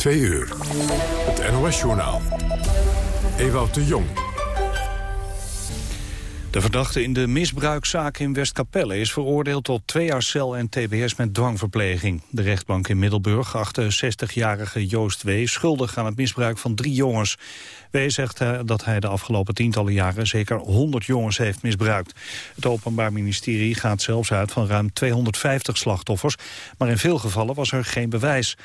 Twee uur. Het NOS-journaal. Ewout de Jong. De verdachte in de misbruikzaak in Westkapelle is veroordeeld tot twee jaar cel en tbs met dwangverpleging. De rechtbank in Middelburg achtte 60-jarige Joost W. schuldig aan het misbruik van drie jongens. W. zegt uh, dat hij de afgelopen tientallen jaren zeker 100 jongens heeft misbruikt. Het Openbaar Ministerie gaat zelfs uit van ruim 250 slachtoffers, maar in veel gevallen was er geen bewijs.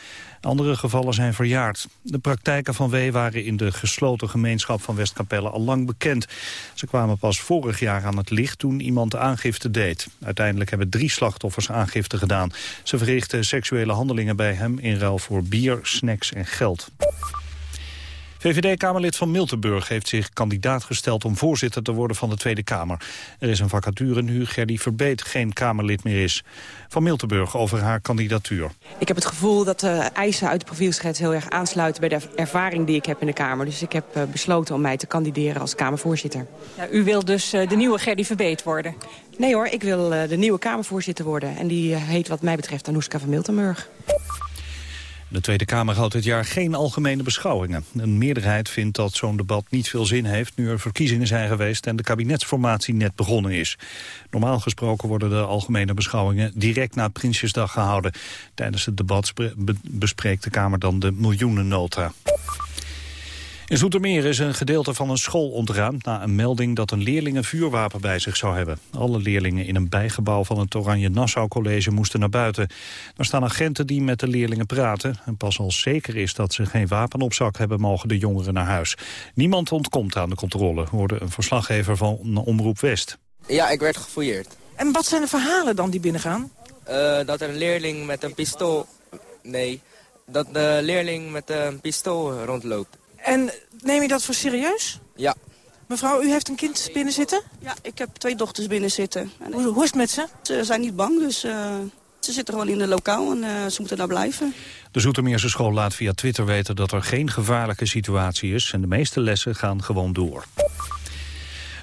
Andere gevallen zijn verjaard. De praktijken van W waren in de gesloten gemeenschap van Westkapelle al lang bekend. Ze kwamen pas vorig jaar aan het licht toen iemand aangifte deed. Uiteindelijk hebben drie slachtoffers aangifte gedaan. Ze verrichten seksuele handelingen bij hem in ruil voor bier, snacks en geld. VVD-Kamerlid van Miltenburg heeft zich kandidaat gesteld om voorzitter te worden van de Tweede Kamer. Er is een vacature nu Gerdy Verbeet geen Kamerlid meer is. Van Miltenburg over haar kandidatuur. Ik heb het gevoel dat de eisen uit de profielschets heel erg aansluiten bij de ervaring die ik heb in de Kamer. Dus ik heb eh, besloten om mij te kandideren als Kamervoorzitter. Ja, u wilt dus uh, de nieuwe Gerdy Verbeet worden? Nee hoor, ik wil de nieuwe Kamervoorzitter worden. En die heet wat mij betreft Anouska van Miltenburg. De Tweede Kamer houdt dit jaar geen algemene beschouwingen. Een meerderheid vindt dat zo'n debat niet veel zin heeft... nu er verkiezingen zijn geweest en de kabinetsformatie net begonnen is. Normaal gesproken worden de algemene beschouwingen direct na Prinsjesdag gehouden. Tijdens het debat bespreekt de Kamer dan de miljoenennota. In Zoetermeer is een gedeelte van een school ontruimd... na een melding dat een leerling een vuurwapen bij zich zou hebben. Alle leerlingen in een bijgebouw van het Oranje Nassau College moesten naar buiten. Er staan agenten die met de leerlingen praten. En pas als zeker is dat ze geen wapen op zak hebben... mogen de jongeren naar huis. Niemand ontkomt aan de controle, hoorde een verslaggever van Omroep West. Ja, ik werd gefouilleerd. En wat zijn de verhalen dan die binnengaan? Uh, dat er een leerling met een pistool... Nee, dat de leerling met een pistool rondloopt. En neem je dat voor serieus? Ja. Mevrouw, u heeft een kind binnen zitten? Ja, ik heb twee dochters binnen zitten. Hoe, hoe is het met ze? Ze zijn niet bang, dus uh, ze zitten gewoon in de lokaal en uh, ze moeten daar blijven. De Zoetermeerse school laat via Twitter weten dat er geen gevaarlijke situatie is... en de meeste lessen gaan gewoon door.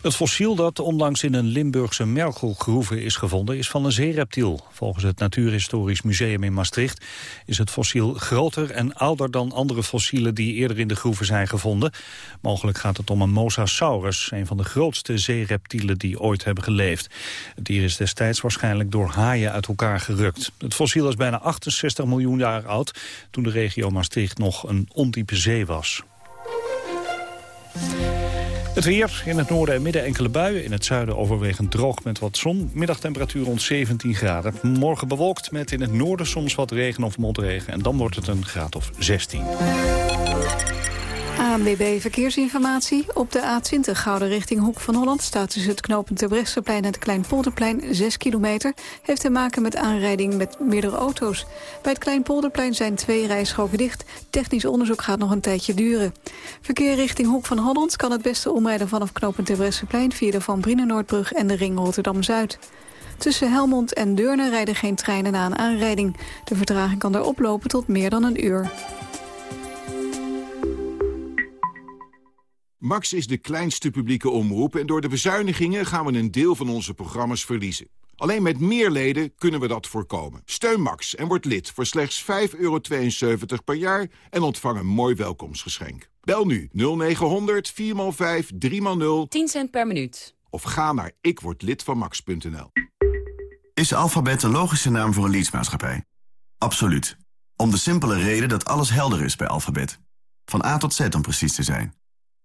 Het fossiel dat onlangs in een Limburgse mergelgroeve is gevonden... is van een zeereptiel. Volgens het Natuurhistorisch Museum in Maastricht... is het fossiel groter en ouder dan andere fossielen... die eerder in de groeven zijn gevonden. Mogelijk gaat het om een mosasaurus... een van de grootste zeereptielen die ooit hebben geleefd. Het dier is destijds waarschijnlijk door haaien uit elkaar gerukt. Het fossiel is bijna 68 miljoen jaar oud... toen de regio Maastricht nog een ondiepe zee was. Het weer, in het noorden en midden enkele buien. In het zuiden overwegend droog met wat zon. Middagtemperatuur rond 17 graden. Morgen bewolkt met in het noorden soms wat regen of motregen. En dan wordt het een graad of 16. ANWB Verkeersinformatie. Op de A20 Gouden richting Hoek van Holland... staat tussen het knooppunt Terbrechtseplein en het Kleinpolderplein 6 kilometer. Heeft te maken met aanrijding met meerdere auto's. Bij het Kleinpolderplein zijn twee rijstroken dicht. Technisch onderzoek gaat nog een tijdje duren. Verkeer richting Hoek van Holland kan het beste omrijden... vanaf knooppunt Terbrechtseplein via de Van Brienenoordbrug en de ring Rotterdam-Zuid. Tussen Helmond en Deurne rijden geen treinen na een aanrijding. De vertraging kan daar oplopen tot meer dan een uur. Max is de kleinste publieke omroep en door de bezuinigingen gaan we een deel van onze programma's verliezen. Alleen met meer leden kunnen we dat voorkomen. Steun Max en word lid voor slechts 5,72 per jaar en ontvang een mooi welkomstgeschenk. Bel nu 0900 4x5 3x0 10 cent per minuut. Of ga naar ikwordlidvanmax.nl. Is Alphabet de logische naam voor een leadsmaatschappij? Absoluut. Om de simpele reden dat alles helder is bij Alphabet. Van A tot Z om precies te zijn.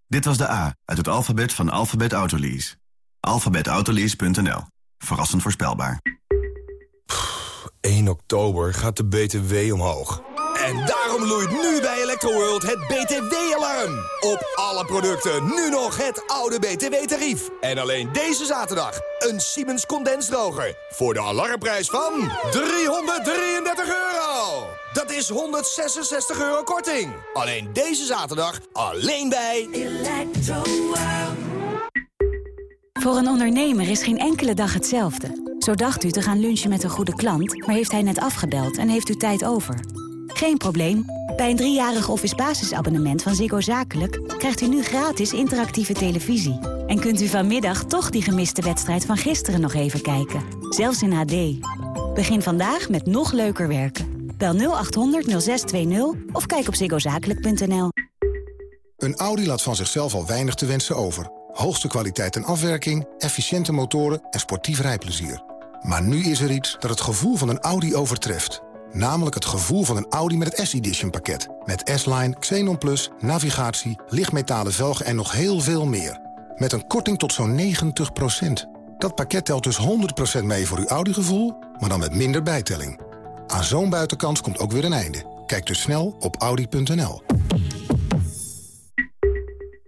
Dit was de A uit het alfabet van Alphabet Autolease. Alphabetautolease.nl. Verrassend voorspelbaar. 1 oktober gaat de BTW omhoog. En daarom loeit nu bij Electroworld het BTW-alarm. Op alle producten nu nog het oude BTW-tarief. En alleen deze zaterdag een Siemens condensdroger. Voor de alarmprijs van 333 euro. Dat is 166 euro korting. Alleen deze zaterdag, alleen bij Electroworld. Voor een ondernemer is geen enkele dag hetzelfde. Zo dacht u te gaan lunchen met een goede klant, maar heeft hij net afgebeld en heeft u tijd over. Geen probleem. Bij een driejarig office basisabonnement van Ziggo Zakelijk... krijgt u nu gratis interactieve televisie. En kunt u vanmiddag toch die gemiste wedstrijd van gisteren nog even kijken. Zelfs in HD. Begin vandaag met nog leuker werken. Bel 0800 0620 of kijk op ziggozakelijk.nl. Een Audi laat van zichzelf al weinig te wensen over. Hoogste kwaliteit en afwerking, efficiënte motoren en sportief rijplezier. Maar nu is er iets dat het gevoel van een Audi overtreft. Namelijk het gevoel van een Audi met het S-Edition pakket. Met S-Line, Xenon Plus, navigatie, lichtmetalen velgen en nog heel veel meer. Met een korting tot zo'n 90% Dat pakket telt dus 100% mee voor uw Audi-gevoel, maar dan met minder bijtelling. Aan zo'n buitenkans komt ook weer een einde. Kijk dus snel op Audi.nl.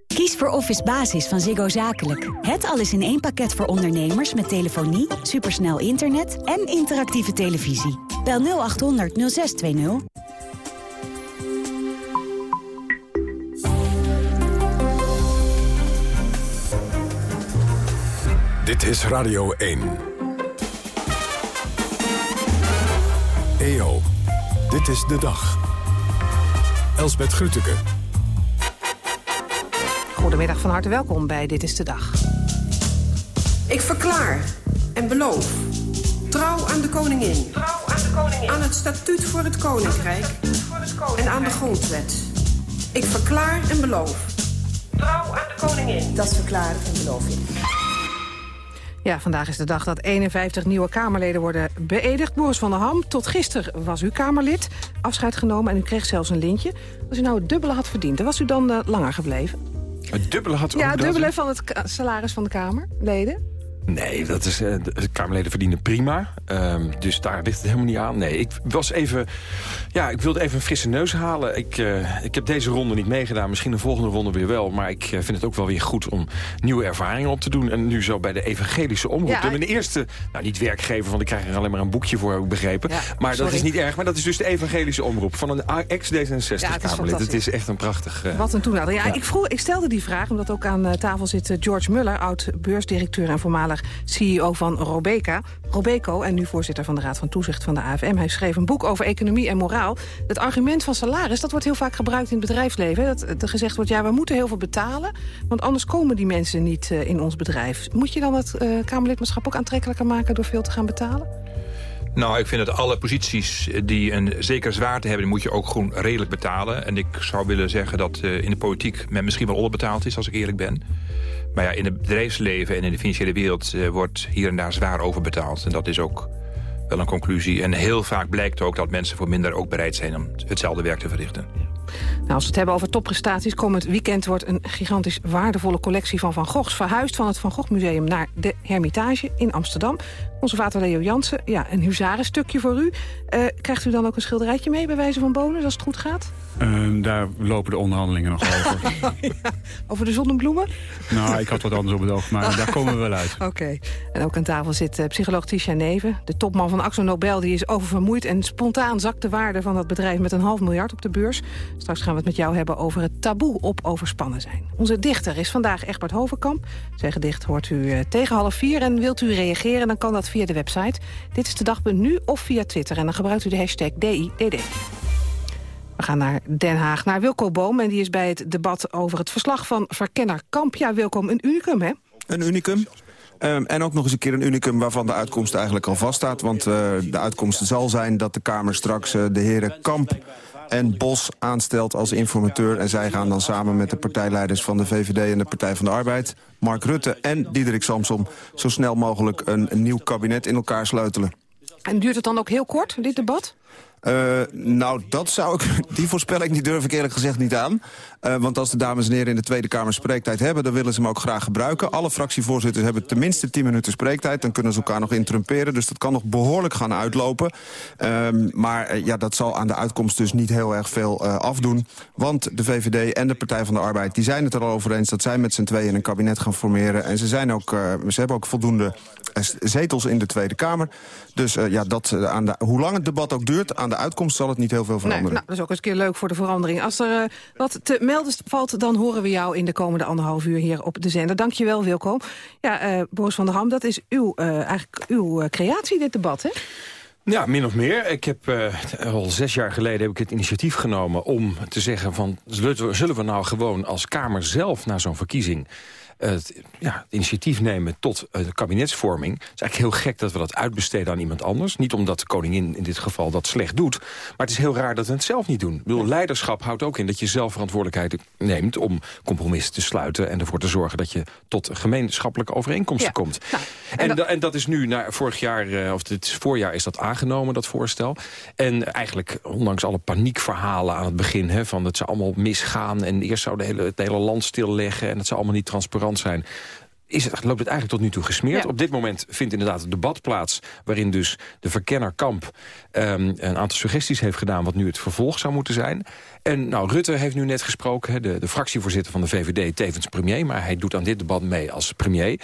Kies voor Office Basis van Ziggo Zakelijk. Het alles in één pakket voor ondernemers met telefonie, supersnel internet en interactieve televisie. Bel 0800 0620. Dit is Radio 1. EO, dit is de dag. Elsbeth Grütke. Goedemiddag, van harte welkom bij Dit is de Dag. Ik verklaar en beloof trouw aan de koningin. Trouw aan de koningin. Aan het statuut voor het koninkrijk. Voor het koninkrijk. En aan de grondwet. Ik verklaar en beloof. Trouw aan de koningin. Dat verklaar en beloof ik. Ja, vandaag is de dag dat 51 nieuwe Kamerleden worden beëdigd. Boris van der Ham, tot gisteren was u Kamerlid. Afscheid genomen en u kreeg zelfs een lintje. Als u nou het dubbele had verdiend, dan was u dan uh, langer gebleven? Het dubbele had Ja, het dubbele van het salaris van de Kamerleden. Nee, dat is, uh, de Kamerleden verdienen prima. Um, dus daar ligt het helemaal niet aan. Nee, ik was even... Ja, ik wilde even een frisse neus halen. Ik, uh, ik heb deze ronde niet meegedaan. Misschien de volgende ronde weer wel. Maar ik uh, vind het ook wel weer goed om nieuwe ervaringen op te doen. En nu zo bij de evangelische omroep. Ja, mijn eerste, nou niet werkgever, want ik krijg er alleen maar een boekje voor, heb ik begrepen. Ja, maar sorry. dat is niet erg. Maar dat is dus de evangelische omroep van een ex-D66-Kamerlid. Ja, het, het is echt een prachtig... Wat een toenadering. Ja, ja. Ik, vroeg, ik stelde die vraag omdat ook aan tafel zit George Muller... oud-beursdirecteur en voormalig CEO van Robeca, Robeco en nu voorzitter van de Raad van Toezicht van de AFM. Hij schreef een boek over economie en moraal. Het argument van salaris, dat wordt heel vaak gebruikt in het bedrijfsleven. Dat er gezegd wordt, ja, we moeten heel veel betalen... want anders komen die mensen niet uh, in ons bedrijf. Moet je dan het uh, Kamerlidmaatschap ook aantrekkelijker maken... door veel te gaan betalen? Nou, ik vind dat alle posities die een zeker zwaarte hebben... die moet je ook gewoon redelijk betalen. En ik zou willen zeggen dat in de politiek men misschien wel onderbetaald is... als ik eerlijk ben. Maar ja, in het bedrijfsleven en in de financiële wereld... Wordt hier en daar zwaar overbetaald. En dat is ook wel een conclusie. En heel vaak blijkt ook dat mensen voor minder ook bereid zijn... om hetzelfde werk te verrichten. Nou, als we het hebben over topprestaties, komend weekend wordt een gigantisch waardevolle collectie van Van Goghs verhuisd van het Van Gogh Museum naar de Hermitage in Amsterdam. Onze vader Leo Jansen, ja, een huzarenstukje voor u. Uh, krijgt u dan ook een schilderijtje mee bij wijze van bonus als het goed gaat? Uh, daar lopen de onderhandelingen nog over. ja, over de zonnebloemen? Nou, ik had wat anders op het oog, maar daar komen we wel uit. Oké. Okay. En ook aan tafel zit uh, psycholoog Tisha Neven. De topman van Axo Nobel die is oververmoeid... en spontaan zakt de waarde van dat bedrijf met een half miljard op de beurs. Straks gaan we het met jou hebben over het taboe op overspannen zijn. Onze dichter is vandaag Egbert Hovenkamp. Zijn gedicht hoort u uh, tegen half vier. En wilt u reageren, dan kan dat via de website. Dit is de dag.nu of via Twitter. En dan gebruikt u de hashtag DIDD. We gaan naar Den Haag, naar Wilco Boom. En die is bij het debat over het verslag van Verkenner Kamp. Ja, welkom. Een unicum, hè? Een unicum. Um, en ook nog eens een keer een unicum waarvan de uitkomst eigenlijk al vaststaat. Want uh, de uitkomst zal zijn dat de Kamer straks uh, de heren Kamp en Bos aanstelt als informateur. En zij gaan dan samen met de partijleiders van de VVD en de Partij van de Arbeid... Mark Rutte en Diederik Samsom zo snel mogelijk een, nieuw kabinet in elkaar sleutelen. En duurt het dan ook heel kort, dit debat? Uh, nou, dat zou ik, die voorspelling die durf ik eerlijk gezegd niet aan. Uh, want als de dames en heren in de Tweede Kamer spreektijd hebben... dan willen ze hem ook graag gebruiken. Alle fractievoorzitters hebben tenminste 10 minuten spreektijd. Dan kunnen ze elkaar nog intrumperen. Dus dat kan nog behoorlijk gaan uitlopen. Uh, maar uh, ja, dat zal aan de uitkomst dus niet heel erg veel afdoen. Want de VVD en de Partij van de Arbeid... die zijn het er al over eens dat zij met z'n tweeën een kabinet gaan formeren. En ze, zijn ook, ze hebben ook voldoende zetels in de Tweede Kamer. Dus ja, dat, aan de, hoe lang het debat ook duurt... aan de uitkomst zal het niet heel veel veranderen. Nee, nou, dat is ook eens een keer leuk voor de verandering. Als er uh, wat te melden valt, dan horen we jou in de komende anderhalf uur hier op de zender. Dankjewel, Wilco. Ja, uh, Boris van der Ham, dat is uw, uh, eigenlijk uw creatie, dit debat, hè? Ja, min of meer. Ik heb uh, al zes jaar geleden heb ik het initiatief genomen om te zeggen van... zullen we, zullen we nou gewoon als Kamer zelf naar zo'n verkiezing het, ja, het initiatief nemen tot uh, de kabinetsvorming. Het is eigenlijk heel gek dat we dat uitbesteden aan iemand anders. Niet omdat de koningin in dit geval dat slecht doet. Maar het is heel raar dat we het zelf niet doen. Ik bedoel, leiderschap houdt ook in dat je zelf verantwoordelijkheid neemt... om compromissen te sluiten en ervoor te zorgen dat je tot gemeenschappelijke overeenkomsten komt. Nou, en, en, dat, en, dat is nu, na vorig jaar, uh, of dit voorjaar is dat aangenomen, dat voorstel. En eigenlijk, ondanks alle paniekverhalen aan het begin... Hè, van het zou allemaal misgaan en eerst zou de hele, het hele land stilleggen... en het zou allemaal niet transparant zijn is het, loopt het eigenlijk tot nu toe gesmeerd. Op dit moment vindt inderdaad het debat plaats... waarin dus de verkenner Kamp um, een aantal suggesties heeft gedaan... wat nu het vervolg zou moeten zijn. En nou, Rutte heeft nu net gesproken, de, de fractievoorzitter van de VVD... tevens premier, maar hij doet aan dit debat mee als premier...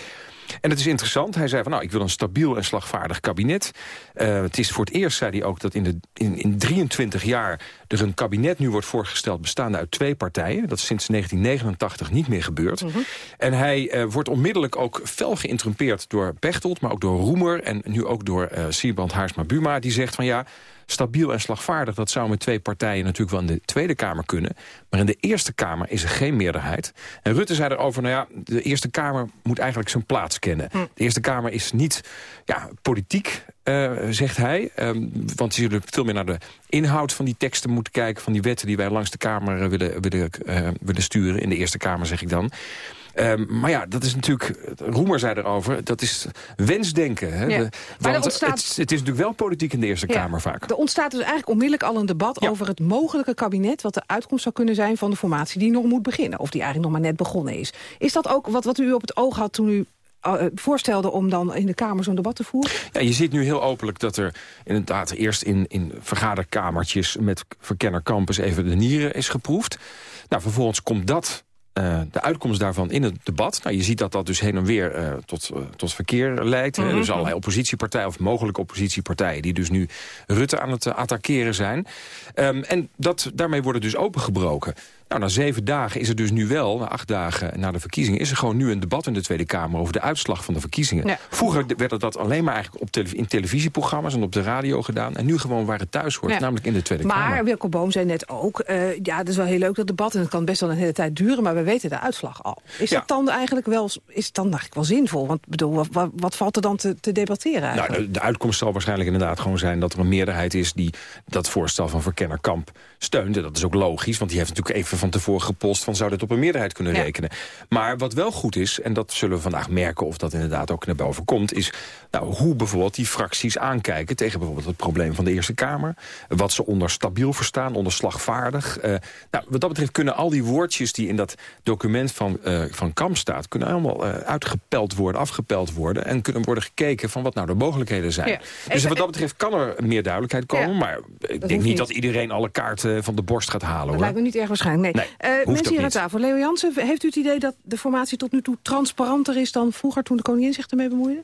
En het is interessant. Hij zei van nou, ik wil een stabiel en slagvaardig kabinet. Uh, het is voor het eerst, zei hij ook, dat in, de, in, in 23 jaar... er een kabinet nu wordt voorgesteld bestaande uit twee partijen. Dat is sinds 1989 niet meer gebeurd. Mm -hmm. En hij uh, wordt onmiddellijk ook fel geïnterrumpeerd door Pechtold... maar ook door Roemer en nu ook door uh, Sierband Haarsma-Buma... die zegt van ja, stabiel en slagvaardig... dat zou met twee partijen natuurlijk wel in de Tweede Kamer kunnen. Maar in de Eerste Kamer is er geen meerderheid. En Rutte zei erover, nou ja, de Eerste Kamer moet eigenlijk zijn plaats kennen. Hm. De Eerste Kamer is niet ja, politiek, uh, zegt hij. Um, want ze zullen veel meer naar de inhoud van die teksten moeten kijken... van die wetten die wij langs de Kamer willen, willen, uh, willen sturen. In de Eerste Kamer, zeg ik dan. Um, maar ja, dat is natuurlijk, Roemer zei erover, dat is wensdenken. Hè? Ja. De, want ontstaat... het, het, is natuurlijk wel politiek in de Eerste ja. Kamer vaak. Er ontstaat dus eigenlijk onmiddellijk al een debat ja. over het mogelijke kabinet... wat de uitkomst zou kunnen zijn van de formatie die nog moet beginnen. Of die eigenlijk nog maar net begonnen is. Is dat ook wat, wat u op het oog had toen u uh, voorstelde om dan in de Kamer zo'n debat te voeren? Ja, je ziet nu heel openlijk dat er inderdaad eerst in, in vergaderkamertjes... met verkenner Campus even de nieren is geproefd. Nou, vervolgens komt dat uh, de uitkomst daarvan in het debat. Nou, je ziet dat dat dus heen en weer uh, tot, uh, tot verkeer leidt. Mm -hmm. Dus allerlei oppositiepartijen of mogelijke oppositiepartijen... die dus nu Rutte aan het attackeren zijn. Um, en dat, daarmee wordt het dus opengebroken. Nou, na zeven dagen is er dus nu wel, na acht dagen na de verkiezingen... is er gewoon nu een debat in de Tweede Kamer over de uitslag van de verkiezingen. Ja. Vroeger werd dat alleen maar eigenlijk op tele in televisieprogramma's en op de radio gedaan. En nu gewoon waar het thuis hoort, ja. namelijk in de Tweede maar, Kamer. Maar Wilco Boom zei net ook, uh, ja, het is wel heel leuk dat debat... en het kan best wel een hele tijd duren, maar we weten de uitslag al. Is ja. dat dan eigenlijk wel, is dan eigenlijk wel zinvol? Want bedoel, wat, wat valt er dan te, te debatteren eigenlijk? Nou, de, de, uitkomst zal waarschijnlijk inderdaad gewoon zijn... dat er een meerderheid is die dat voorstel van Verkenner Kamp steunt. En dat is ook logisch, want die heeft natuurlijk even van tevoren gepost van zou dit op een meerderheid kunnen ja. rekenen. Maar wat wel goed is, en dat zullen we vandaag merken... of dat inderdaad ook naar boven komt... is nou, hoe bijvoorbeeld die fracties aankijken... tegen bijvoorbeeld het probleem van de Eerste Kamer. Wat ze onder stabiel verstaan, onder slagvaardig. Uh, nou, wat dat betreft kunnen al die woordjes die in dat document van, uh, van Kamp staat... kunnen allemaal uh, uitgepeld worden, afgepeld worden... en kunnen worden gekeken van wat nou de mogelijkheden zijn. Ja. Dus wat dat betreft kan er meer duidelijkheid komen... Ja. maar ik denk niet, niet dat iedereen alle kaarten van de borst gaat halen. Dat hoor. lijkt me niet erg waarschijnlijk, nee. nee mensen hier aan tafel. Leo Jansen, heeft u het idee dat de formatie tot nu toe transparanter is... dan vroeger toen de koningin zich ermee bemoeide?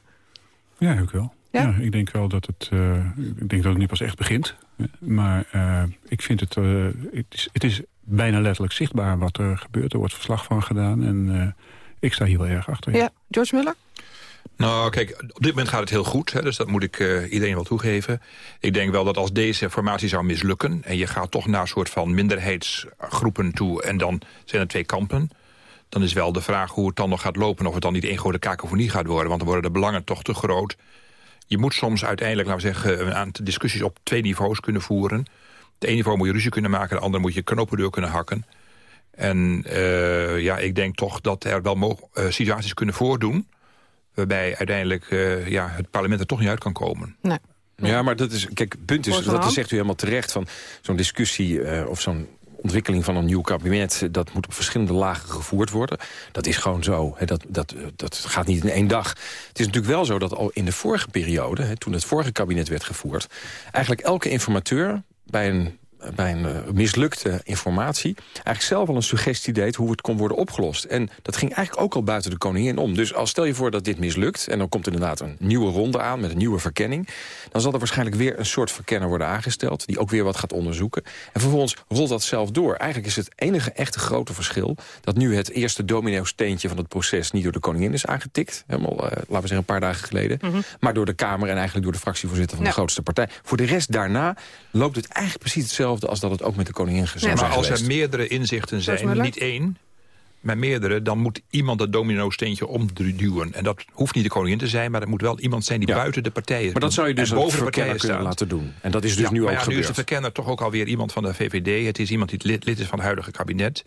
Ja, ik wel. Ja? ja? ik denk wel dat het, uh, ik denk dat het nu pas echt begint. Maar uh, ik vind het, uh, het is, het, is, bijna letterlijk zichtbaar wat er gebeurt. Er wordt verslag van gedaan en ik sta hier wel erg achter. Ja, George Muller? Nou, kijk, op dit moment gaat het heel goed. Hè, dus dat moet ik uh, iedereen wel toegeven. Ik denk wel dat als deze formatie zou mislukken... en je gaat toch naar een soort van minderheidsgroepen toe... en dan zijn er twee kampen... dan is wel de vraag hoe het dan nog gaat lopen... of het dan niet één grote kakofonie gaat worden. Want dan worden de belangen toch te groot. Je moet soms uiteindelijk, laten we zeggen... een aantal discussies op twee niveaus kunnen voeren. Het ene niveau moet je ruzie kunnen maken... de andere moet je knopen door kunnen hakken. En uh, ja, ik denk toch dat er wel uh, situaties kunnen voordoen waarbij uiteindelijk uh, ja, het parlement er toch niet uit kan komen. Nee. Ja, maar dat is, kijk, het punt is, dat zegt u helemaal terecht... van zo'n discussie uh, of zo'n ontwikkeling van een nieuw kabinet... dat moet op verschillende lagen gevoerd worden. Dat is gewoon zo. Hè, dat, dat, dat gaat niet in één dag. Het is natuurlijk wel zo dat al in de vorige periode... Hè, toen het vorige kabinet werd gevoerd... eigenlijk elke informateur bij een bij een uh, mislukte informatie... eigenlijk zelf al een suggestie deed hoe het kon worden opgelost. En dat ging eigenlijk ook al buiten de koningin om. Dus als stel je voor dat dit mislukt... en dan komt inderdaad een nieuwe ronde aan met een nieuwe verkenning... dan zal er waarschijnlijk weer een soort verkenner worden aangesteld... die ook weer wat gaat onderzoeken. En vervolgens rolt dat zelf door. Eigenlijk is het enige echte grote verschil... dat nu het eerste domino-steentje van het proces... niet door de koningin is aangetikt. Helemaal, uh, laten we zeggen, een paar dagen geleden. Mm -hmm. Maar door de Kamer en eigenlijk door de fractievoorzitter van de grootste partij. Voor de rest daarna loopt het eigenlijk precies hetzelfde als dat het ook met de koningin gezegd ja, Maar als er meerdere inzichten zijn, niet één... met meerdere... dan moet iemand dat domino-steentje omduwen. En dat hoeft niet de koningin te zijn... maar dat moet wel iemand zijn die buiten de partijen... Maar dat zou je dus boven de partijen kunnen staat. laten doen. En dat is dus nu ook maar ja, gebeurd. Nu is de verkenner toch ook alweer iemand van de VVD. Het is iemand die lid, lid is van het huidige kabinet.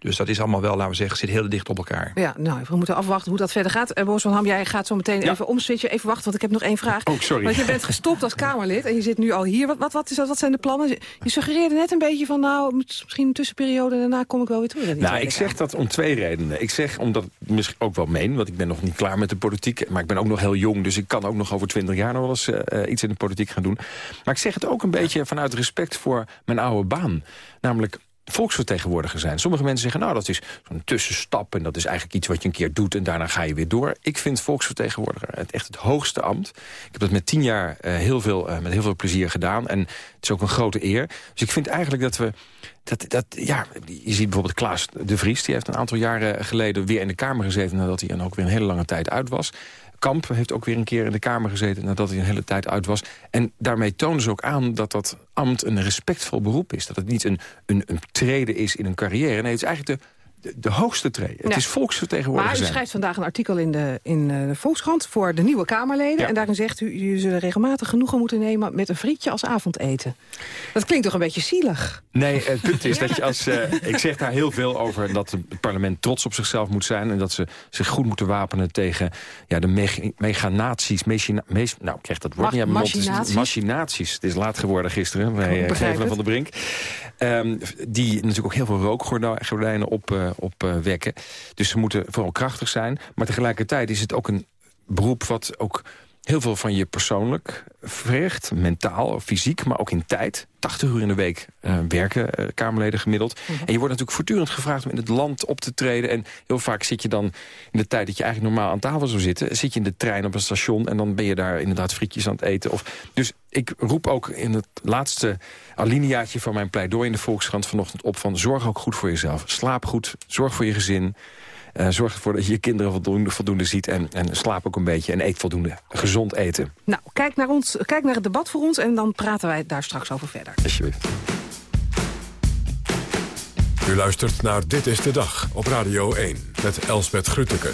Dus dat is allemaal wel, laten we zeggen, zit heel dicht op elkaar. Ja, nou, we moeten afwachten hoe dat verder gaat. Uh, Boris van Ham, jij gaat zo meteen even omswitchen. Even wachten, want ik heb nog één vraag. Oh, sorry. Want je bent gestopt als Kamerlid en je zit nu al hier. Wat, wat, wat, is dat, wat zijn de plannen? Je suggereerde net een beetje van, nou, misschien een tussenperiode... en daarna kom ik wel weer terug. Nou, ik zeg dat om twee redenen. Ik zeg omdat ik misschien ook wel meen, want ik ben nog niet klaar met de politiek. Maar ik ben ook nog heel jong, dus ik kan ook nog over twintig jaar nog wel eens eh, iets in de politiek gaan doen. Maar ik zeg het ook een beetje vanuit respect voor mijn oude baan. Namelijk volksvertegenwoordiger zijn. Sommige mensen zeggen, nou, dat is zo'n tussenstap... en dat is eigenlijk iets wat je een keer doet en daarna ga je weer door. Ik vind volksvertegenwoordiger het echt het hoogste ambt. Ik heb dat met tien jaar eh, heel veel, eh, met heel veel plezier gedaan. En het is ook een grote eer. Dus ik vind eigenlijk dat we... Dat, dat, ja, je ziet bijvoorbeeld Klaas de Vries. Die heeft een aantal jaren geleden weer in de Kamer gezeten... nadat hij dan ook weer een hele lange tijd uit was. Kamp heeft ook weer een keer in de Kamer gezeten... nadat hij een hele tijd uit was. En daarmee tonen ze ook aan dat dat ambt een respectvol beroep is. Dat het niet een, een, een trede is in een carrière. Nee, het is eigenlijk de, de, de hoogste trede. Het Ja. is volksvertegenwoordiger Maar u schrijft vandaag een artikel in de, in eh, de Volkskrant voor de nieuwe Kamerleden. Ja. En daarin zegt u, jullie zullen regelmatig genoegen moeten nemen met een frietje als avondeten. Dat klinkt toch een beetje zielig? Nee, het punt is dat je als... eh, ik zeg daar heel veel over dat het parlement trots op zichzelf moet zijn... en dat ze zich goed moeten wapenen tegen ja, de meg- meganaties. Mechina, mes- nou, ik krijg dat woord niet aan mijn mond. Het machinaties? Machinaties. Het is laat geworden gisteren bij eh, begrijp Gevelen van de Brink. Ehm, die natuurlijk ook heel veel rookgordijnen op, eh, op eh, wekken. Dus ze moeten vooral krachtig zijn. Maar tegelijkertijd is het ook een beroep wat ook heel veel van je persoonlijk vergt. Mentaal, fysiek, maar ook in tijd. 80 uur in de week eh, werken eh, Kamerleden gemiddeld. En je wordt natuurlijk voortdurend gevraagd om in het land op te treden. En heel vaak zit je dan in de tijd dat je eigenlijk normaal aan tafel zou zitten... zit je in de trein op een station en dan ben je daar inderdaad frietjes aan het eten. Of, dus ik roep ook in het laatste alineaatje van mijn pleidooi in de Volkskrant vanochtend op... van zorg ook goed voor jezelf. Slaap goed, zorg voor je gezin... Eh, zorg ervoor dat je je kinderen voldoende, voldoende ziet en, en slaap ook een beetje en eet voldoende. Gezond eten. Nou, kijk naar, ons, kijk naar het debat voor ons en dan praten wij daar straks over verder. Alsjeblieft. U luistert naar Dit is de Dag op Radio 1 met Elsbeth Grutteke.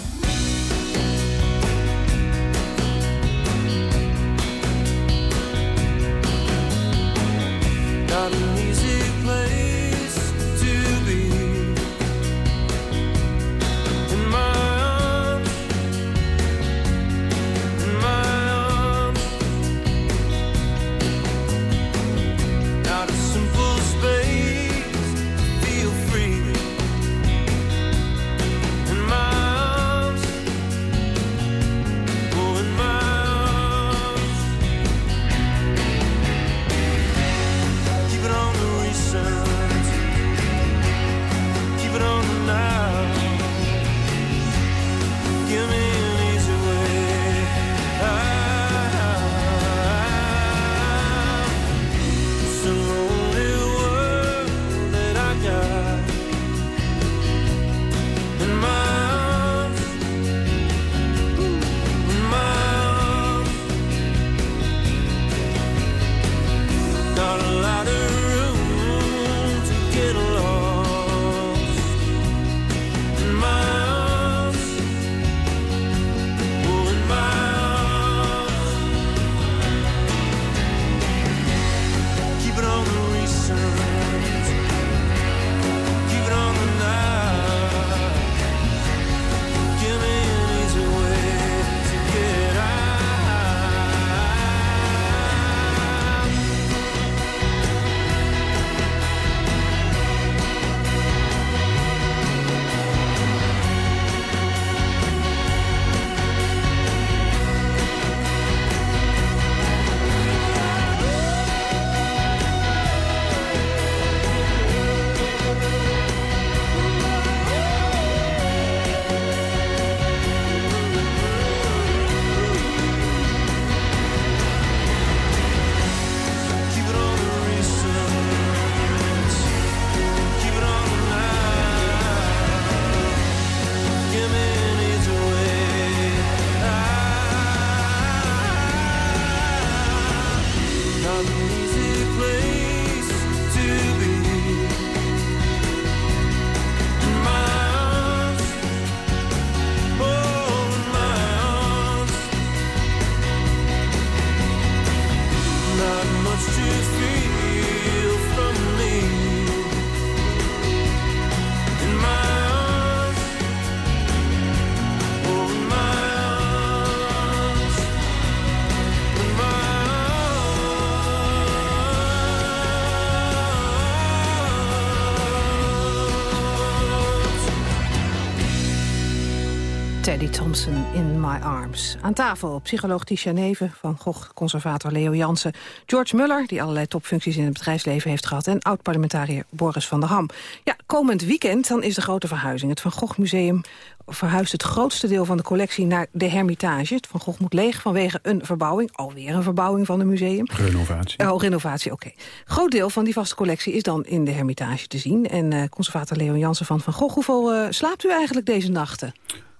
Teddy Thompson in My Arms. Aan tafel psycholoog Tisha Neven, van Gogh conservator Leo Jansen... George Muller, die allerlei topfuncties in het bedrijfsleven heeft gehad... en oud-parlementariër Boris van der Ham. Ja, komend weekend dan is de grote verhuizing. Het Van Gogh Museum verhuist het grootste deel van de collectie naar de Hermitage. Het Van Gogh moet leeg vanwege een verbouwing. Alweer een verbouwing van het museum. Renovatie. Oh, renovatie, oké. Groot deel van die vaste collectie is dan in de Hermitage te zien. En eh, conservator Leo Jansen van Van Gogh, hoeveel eh, slaapt u eigenlijk deze nachten?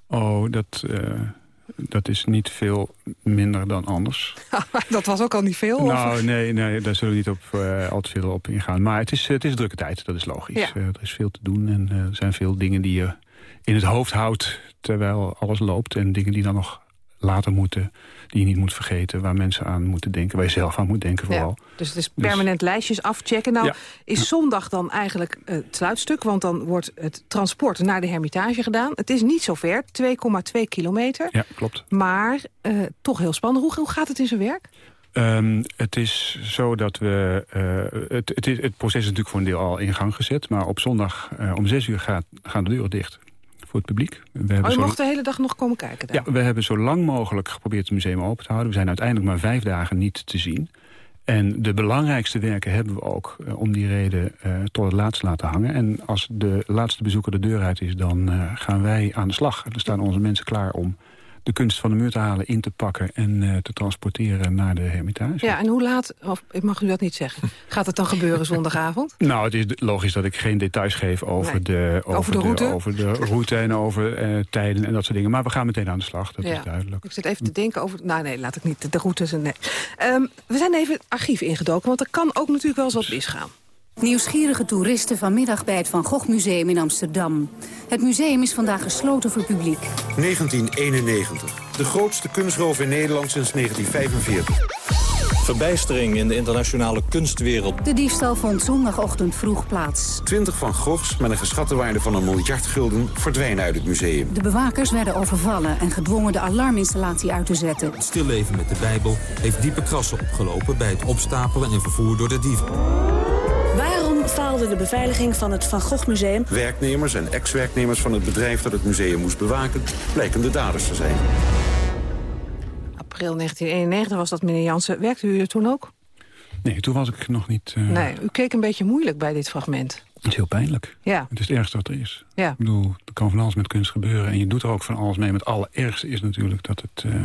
Oh, dat, eh, dat is niet veel minder dan anders. dat was ook al niet veel? Nou, nee, nee, daar zullen we niet op, eh, al te veel op ingaan. Maar het is, het is drukke tijd, dat is logisch. Ja. Eh, er is veel te doen en er zijn veel dingen die je in het hoofd houdt... terwijl alles loopt en dingen die dan nog later moeten... die je niet moet vergeten, waar mensen aan moeten denken... waar je zelf aan moet denken vooral. Ja, dus het is permanent lijstjes afchecken. Nou, Ja. is zondag dan eigenlijk eh, het sluitstuk? Want dan wordt het transport naar de Hermitage gedaan. Het is niet zo ver, 2,2 kilometer. Ja, klopt. Maar eh, toch heel spannend. Hoe, hoe gaat het in zijn werk? Ehm, het is zo dat we... eh, het, het, proces is natuurlijk voor een deel al in gang gezet... maar op zondag om zes uur gaat, gaan de deuren dicht voor het publiek. We Oh, je zo- mocht de hele dag nog komen kijken dan? Ja, we hebben zo lang mogelijk geprobeerd het museum open te houden. We zijn uiteindelijk maar vijf dagen niet te zien. En de belangrijkste werken hebben we ook eh, om die reden eh, tot het laatst laten hangen. En als de laatste bezoeker de deur uit is, dan eh, gaan wij aan de slag. Dan staan onze mensen klaar om de kunst van de muur te halen, in te pakken... en eh, te transporteren naar de Hermitage. Ja, en hoe laat, of ik mag u dat niet zeggen, gaat het dan gebeuren zondagavond? Nou, het is logisch dat ik geen details geef over, Nee. de, Over de route? over de route en over eh, tijden en dat soort dingen. Maar we gaan meteen aan de slag, dat is duidelijk. Ik zit even te denken over... Nou nee, laat ik niet. De routes en nee. Ehm, we zijn even het archief ingedoken, want er kan ook natuurlijk wel eens wat misgaan. Nieuwsgierige toeristen vanmiddag bij het Van Gogh Museum in Amsterdam. Het museum is vandaag gesloten voor publiek. 1991. De grootste kunstroof in Nederland sinds 1945. Verbijstering in de internationale kunstwereld. De diefstal vond zondagochtend vroeg plaats. 20 van Goghs met een geschatte waarde van een miljard gulden verdwijnen uit het museum. De bewakers werden overvallen en gedwongen de alarminstallatie uit te zetten. Het stilleven met de Bijbel heeft diepe krassen opgelopen... bij het opstapelen en vervoer door de dieven. Faalde de beveiliging van het Van Gogh Museum? Werknemers en ex-werknemers van het bedrijf dat het museum moest bewaken... blijken de daders te zijn. April 1991 was dat, meneer Jansen. Werkte u er toen ook? Nee, toen was ik nog niet... eh, Nee, u keek een beetje moeilijk bij dit fragment. Het is heel pijnlijk. Ja. Het is het ergste wat er is. Ja. Ik bedoel, er kan van alles met kunst gebeuren. En je doet er ook van alles mee. Maar het allerergste is natuurlijk dat het, eh,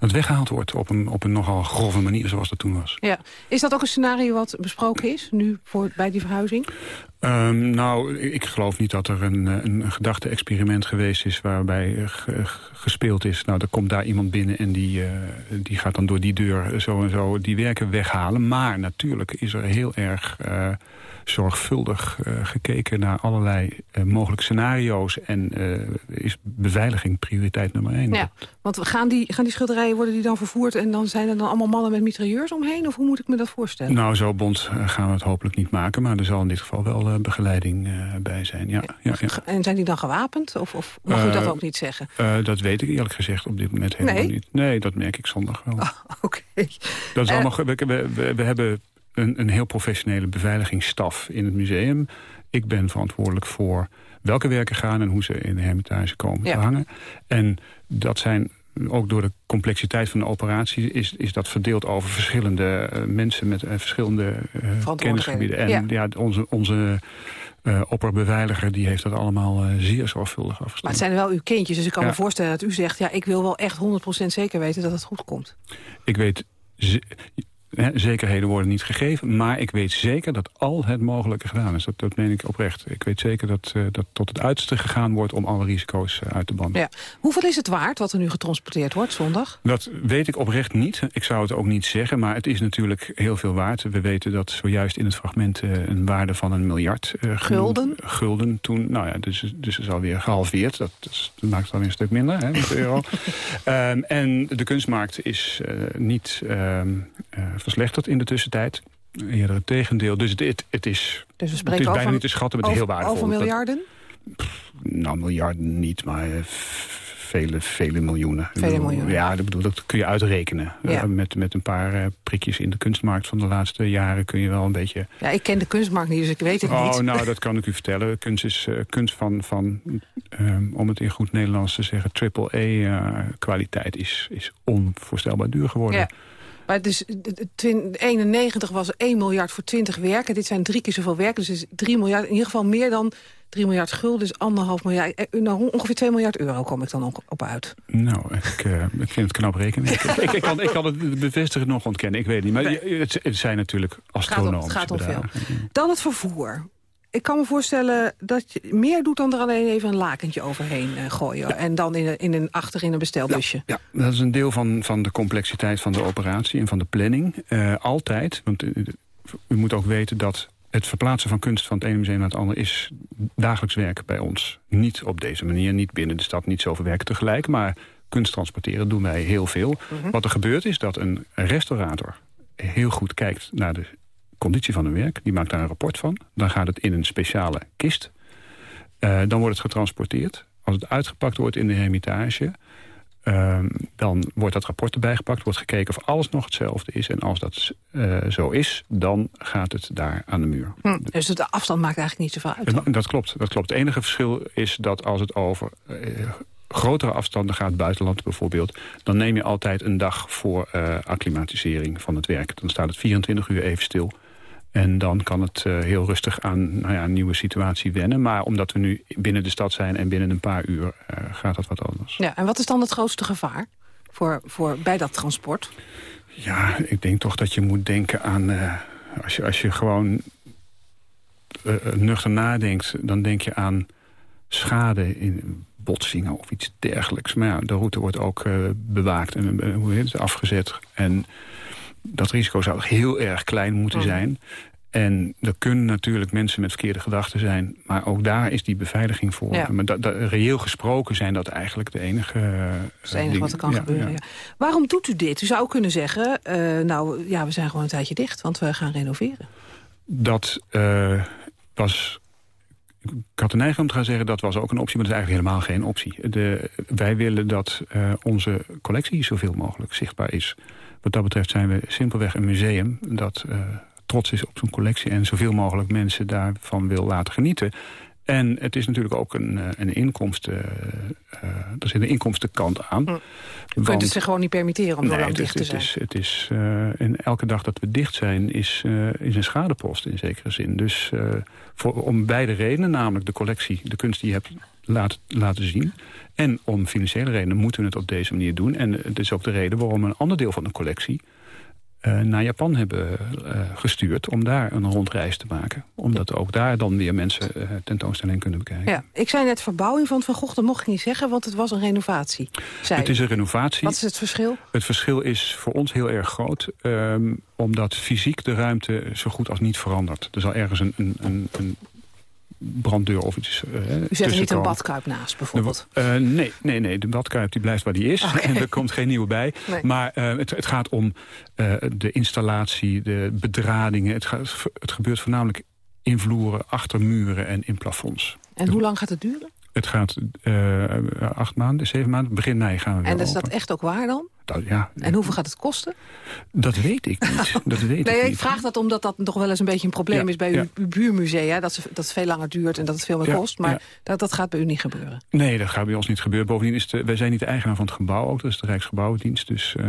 het weggehaald wordt... Op een, op een nogal grove manier zoals dat toen was. Ja. Is dat ook een scenario wat besproken is, nu voor, bij die verhuizing? Ehm, nou, ik geloof niet dat er een, een gedachte-experiment geweest is... waarbij ge- gespeeld is. Nou, er komt daar iemand binnen en die, eh, die gaat dan door die deur zo en zo die werken weghalen. Maar natuurlijk is er heel erg eh, zorgvuldig eh, gekeken naar allerlei eh, mogelijke scenario's. En eh, is beveiliging prioriteit nummer één. Ja, want gaan die, gaan die schilderijen, worden die dan vervoerd... en dan zijn er dan allemaal mannen met mitrailleurs omheen? Of hoe moet ik me dat voorstellen? Nou, zo bond gaan we het hopelijk niet maken. Maar er zal in dit geval wel begeleiding bij zijn. Ja, ja, ja. En zijn die dan gewapend? Of, of mag u dat ook niet zeggen? Dat weet ik eerlijk gezegd op dit moment helemaal Nee? niet. Nee, dat merk ik zondag wel. Oké. Dat is allemaal, we- we hebben een, een heel professionele beveiligingsstaf in het museum. Ik ben verantwoordelijk voor welke werken gaan... en hoe ze in de hermitage komen Ja. te hangen. En dat zijn ook door de complexiteit van de operatie... is, is dat verdeeld over verschillende eh, mensen met eh, verschillende eh, kennisgebieden. En Ja. ja. onze, onze opperbeveiliger die heeft dat allemaal zeer zorgvuldig afgestemd. Maar het zijn wel uw kindjes, dus ik kan Ja. me voorstellen dat u zegt... ja, ik wil wel echt 100% zeker weten dat het goed komt. Ik weet, zekerheden worden niet gegeven... maar ik weet zeker dat al het mogelijke gedaan is. Dat, dat meen ik oprecht. Ik weet zeker dat, eh, dat tot het uiterste gegaan wordt... om alle risico's eh, uit te banden. Ja. Hoeveel is het waard wat er nu getransporteerd wordt zondag? Dat weet ik oprecht niet. Ik zou het ook niet zeggen, maar het is natuurlijk heel veel waard. We weten dat zojuist in het fragment eh, een waarde van een miljard... Gulden? Gulden toen, nou ja, dus, dus is alweer gehalveerd. Dat, is- dat maakt het alweer een stuk minder, hè, euro. Ehm, en de kunstmarkt is niet ehm, eh, verslechterd in de tussentijd. Eerder het tegendeel. Dus het, het, het is, Dus we het spreken is bijna over, niet te schatten, maar het is heel waardevol. over Dat- miljarden? nou, miljarden niet, maar eh, vele, vele miljoenen. Vele miljoenen. Ja, dat, bedoel, dat kun je uitrekenen. Ja. Eh, met, met een paar eh, prikjes in de kunstmarkt van de laatste jaren... kun je wel een beetje... Ja, ik ken de kunstmarkt niet, dus ik weet het Oh, niet. nou, dat kan ik u vertellen. Kunst is kunst van, van ehm, om het in goed Nederlands te zeggen... triple-E-kwaliteit is, is onvoorstelbaar duur geworden. Ja. Maar dus, de- de twin- 91 was 1 miljard voor 20 werken. Dit zijn drie keer zoveel werken. Dus is 3 miljard, in ieder geval meer dan 3 miljard gulden. Dus anderhalf miljard. eh, Nou, ongeveer 2 miljard euro kom ik dan ook op uit. Nou, ik, eh, ik vind het knap rekenen. ik, ik, ik kan, ik kan het bevestigen nog ontkennen, ik weet niet. Maar Nee. het, het zijn natuurlijk astronomische het gaat om veel. Dan het vervoer. Ik kan me voorstellen dat je meer doet dan er alleen even een lakentje overheen eh, gooien. En dan in een, in een, achter in een bestelbusje. Ja, dat is een deel van, van de complexiteit van de operatie en van de planning. Eh, altijd, want eh, u moet ook weten dat het verplaatsen van kunst van het ene museum naar het andere... is dagelijks werk bij ons. Niet op deze manier, niet binnen de stad, niet zoveel werken tegelijk... maar kunst transporteren doen wij heel veel. Mhm. Wat er gebeurt is dat een restaurator heel goed kijkt naar de conditie van hun werk. Die maakt daar een rapport van. Dan gaat het in een speciale kist. Eh, dan wordt het getransporteerd. Als het uitgepakt wordt in de hermitage... ehm, dan wordt dat rapport erbij gepakt. Wordt gekeken of alles nog hetzelfde is. En als dat eh, zo is, dan gaat het daar aan de muur. Hm, dus de afstand maakt eigenlijk niet zoveel uit. Dat klopt, dat klopt. Het enige verschil is dat als het over eh, grotere afstanden gaat, buitenland bijvoorbeeld... dan neem je altijd een dag voor eh, acclimatisering van het werk. Dan staat het 24 uur even stil. En dan kan het eh, heel rustig aan nou ja, een nieuwe situatie wennen. Maar omdat we nu binnen de stad zijn en binnen een paar uur eh, gaat dat wat anders. Ja, en wat is dan het grootste gevaar voor, voor, bij dat transport? Ja, ik denk toch dat je moet denken aan... eh, als, je, als je gewoon nuchter nadenkt... dan denk je aan schade in botsingen of iets dergelijks. Maar ja, de route wordt ook bewaakt en hoe heet het, afgezet. En dat risico zou heel erg klein moeten zijn... En er kunnen natuurlijk mensen met verkeerde gedachten zijn... maar ook daar is die beveiliging voor. Ja. Maar reëel gesproken zijn dat eigenlijk de enige... Dat is het enige wat er kan Ja, gebeuren. ja. Waarom doet u dit? U zou kunnen zeggen, eh, nou ja, we zijn gewoon een tijdje dicht, want we gaan renoveren. Dat eh, was... Ik had de neiging om te gaan zeggen dat was ook een optie... maar dat is eigenlijk helemaal geen optie. De, wij willen dat onze collectie zoveel mogelijk zichtbaar is. Wat dat betreft zijn we simpelweg een museum... dat eh, trots is op zijn collectie... en zoveel mogelijk mensen daarvan wil laten genieten. En het is natuurlijk ook een, eh, een inkomsten... eh, er zit een inkomstenkant aan. Je kunt het zich gewoon niet permitteren om zo lang dicht te zijn. het is, het is, en elke dag dat we dicht zijn is, is een schadepost in zekere zin. Dus om beide redenen, namelijk de collectie, de kunst die je hebt laat, laten zien... en om financiële redenen moeten we het op deze manier doen. En het is ook de reden waarom een ander deel van de collectie... eh, naar Japan hebben eh, gestuurd om daar een rondreis te maken. Omdat ook daar dan weer mensen eh tentoonstellingen kunnen bekijken. Ja, ik zei net verbouwing van Van Gogh, dat mocht ik niet zeggen, want het was een renovatie. Zei Het is een renovatie. Wat is het verschil? Het verschil is voor ons heel erg groot. ehm, omdat fysiek de ruimte zo goed als niet verandert. Er zal ergens een, een, een, een branddeur of iets uh, U zet er niet een badkuip naast, bijvoorbeeld. De- eh, nee, nee, nee, de badkuip die blijft waar die is. En er komt geen nieuwe bij. Nee. Maar eh, het, het gaat om de installatie, de bedradingen. Het, gaat, het gebeurt voornamelijk in vloeren, achter muren en in plafonds. En hoe lang gaat het duren? Het gaat acht maanden, zeven maanden. Begin mei gaan we weer En is dat open. echt ook waar dan? Dat, ja, En hoeveel gaat het kosten? dat weet ik niet. Dat weet Nee, ik ik niet. vraag dat omdat dat nog wel eens een beetje een probleem Ja, is bij ja. uw, uw buurmusea. Dat, ze- dat het veel langer duurt en dat het veel meer Ja, kost. Maar ja. dat, dat gaat bij u niet gebeuren. Nee, dat gaat bij ons niet gebeuren. Bovendien is de, wij zijn niet de eigenaar van het gebouw ook. Dat is de Rijksgebouwendienst. Dus, eh,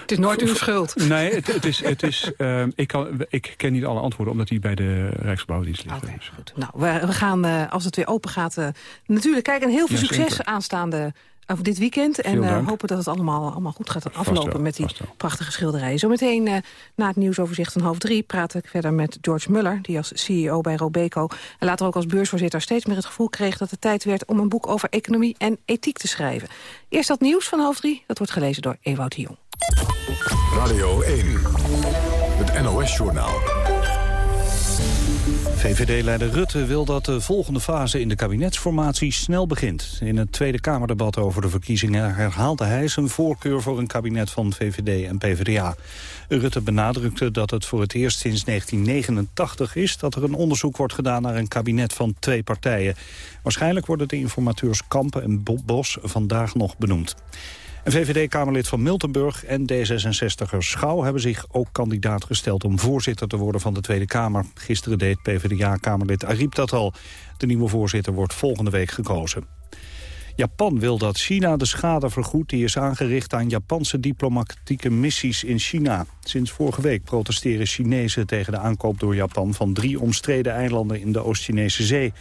Het is nooit uw schuld. Nee, het, het is, het is, eh, ik, kan, ik ken niet alle antwoorden omdat die bij de Rijksgebouwendienst liggen. Dus, Nou, we, we gaan, eh, als het weer open gaat, eh, natuurlijk kijken. En heel veel Ja, succes zeker. aanstaande over dit weekend. En Veel eh, dank. hopen dat het allemaal, allemaal goed gaat wel, aflopen met die prachtige schilderijen. Zometeen eh, na het nieuwsoverzicht van half drie praat ik verder met George Muller... die als CEO bij Robeco en later ook als beursvoorzitter... steeds meer het gevoel kreeg dat het tijd werd om een boek over economie en ethiek te schrijven. Eerst dat nieuws van half drie, dat wordt gelezen door Ewout de Jong. Radio 1, het NOS-journaal. VVD-leider Rutte wil dat de volgende fase in de kabinetsformatie snel begint. In het Tweede Kamerdebat over de verkiezingen herhaalde hij zijn voorkeur voor een kabinet van VVD en PvdA. Rutte benadrukte dat het voor het eerst sinds 1989 is dat er een onderzoek wordt gedaan naar een kabinet van twee partijen. Waarschijnlijk worden de informateurs Kampen en Bos vandaag nog benoemd. VVD-Kamerlid van Miltenburg en D66er Schouw... hebben zich ook kandidaat gesteld om voorzitter te worden van de Tweede Kamer. Gisteren deed PvdA-Kamerlid Ariep dat al. De nieuwe voorzitter wordt volgende week gekozen. Japan wil dat China de schade vergoedt die is aangericht aan Japanse diplomatieke missies in China. Sinds vorige week protesteren Chinezen tegen de aankoop door Japan van drie omstreden eilanden in de Oost-Chinese Zee.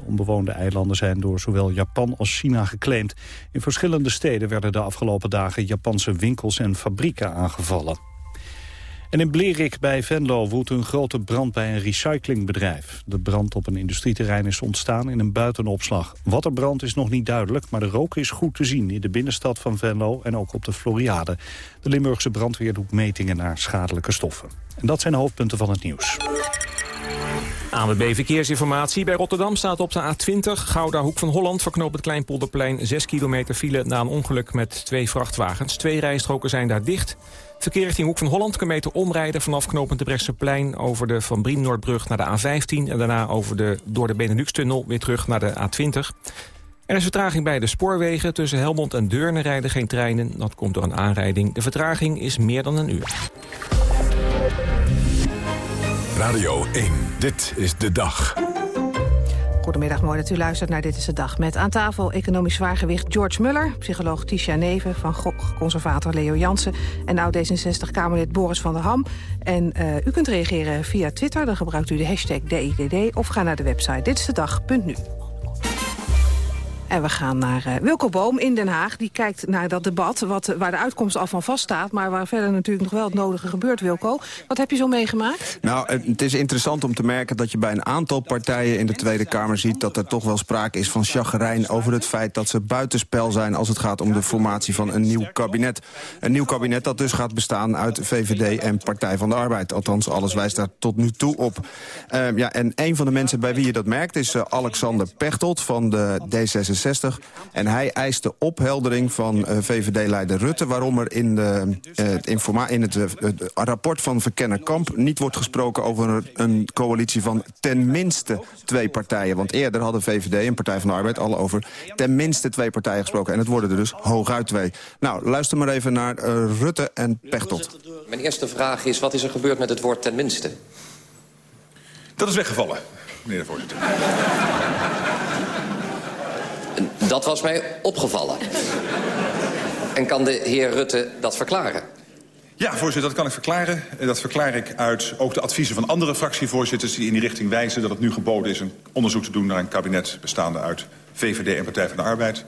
De onbewoonde eilanden zijn door zowel Japan als China geclaimd. In verschillende steden werden de afgelopen dagen Japanse winkels en fabrieken aangevallen. En in Blerik bij Venlo woedt een grote brand bij een recyclingbedrijf. De brand op een industrieterrein is ontstaan in een buitenopslag. Wat er brandt is nog niet duidelijk, maar de rook is goed te zien... in de binnenstad van Venlo en ook op de Floriade. De Limburgse brandweer doet metingen naar schadelijke stoffen. En dat zijn de hoofdpunten van het nieuws. ANWB Verkeersinformatie. Bij Rotterdam staat op de A20 Gouda Hoek van Holland... verknoopt het Kleinpolderplein 6 kilometer file na een ongeluk met twee vrachtwagens. Twee rijstroken zijn daar dicht. Verkeer richting Hoek van Holland kan beter omrijden... vanaf knooppunt de Brechtseplein over de Van Brien Noordbrug naar de A15... en daarna over de, door de Benelux-tunnel weer terug naar de A20. Er is vertraging bij de spoorwegen. Tussen Helmond en Deurne rijden geen treinen. Dat komt door een aanrijding. De vertraging is meer dan een uur. Radio 1, dit is de dag. Goedemiddag, mooi dat u luistert naar Dit is de Dag. Met aan tafel economisch zwaargewicht George Muller... psycholoog Tisha Neven, van conservator Leo Jansen... en oud-D66-Kamerlid Boris van der Ham. En uh, u kunt reageren via Twitter, dan gebruikt u de hashtag DIDD... of ga naar de website ditstedag.nu. En we gaan naar uh, Wilco Boom in Den Haag. Die kijkt naar dat debat wat, waar de uitkomst al van vaststaat... maar waar verder natuurlijk nog wel het nodige gebeurt, Wilco. Wat heb je zo meegemaakt? Nou, het is interessant om te merken dat je bij een aantal partijen in de Tweede Kamer ziet... dat er toch wel sprake is van chagrijn over het feit dat ze buitenspel zijn... als het gaat om de formatie van een nieuw kabinet. Een nieuw kabinet dat dus gaat bestaan uit VVD en Partij van de Arbeid. Althans, alles wijst daar tot nu toe op. Uh, ja, en een van de mensen bij wie je dat merkt is uh, Alexander Pechtold van de D66 en hij eist de opheldering van uh, VVD-leider Rutte... waarom er in, de, uh, in het uh, rapport van Verkenner Kamp... niet wordt gesproken over een, coalitie van ten minste twee partijen. Want eerder hadden VVD en Partij van de Arbeid al over ten minste twee partijen gesproken. En het worden er dus hooguit twee. Nou, luister maar even naar Rutte en Pechtold. Mijn eerste vraag is, wat is er gebeurd met het woord ten minste? Dat is weggevallen, meneer de voorzitter. Dat was mij opgevallen. En kan de heer Rutte dat verklaren? Ja, voorzitter, dat kan ik verklaren. Dat verklaar ik uit ook de adviezen van andere fractievoorzitters... die in die richting wijzen dat het nu geboden is... een onderzoek te doen naar een kabinet bestaande uit VVD en Partij van de Arbeid.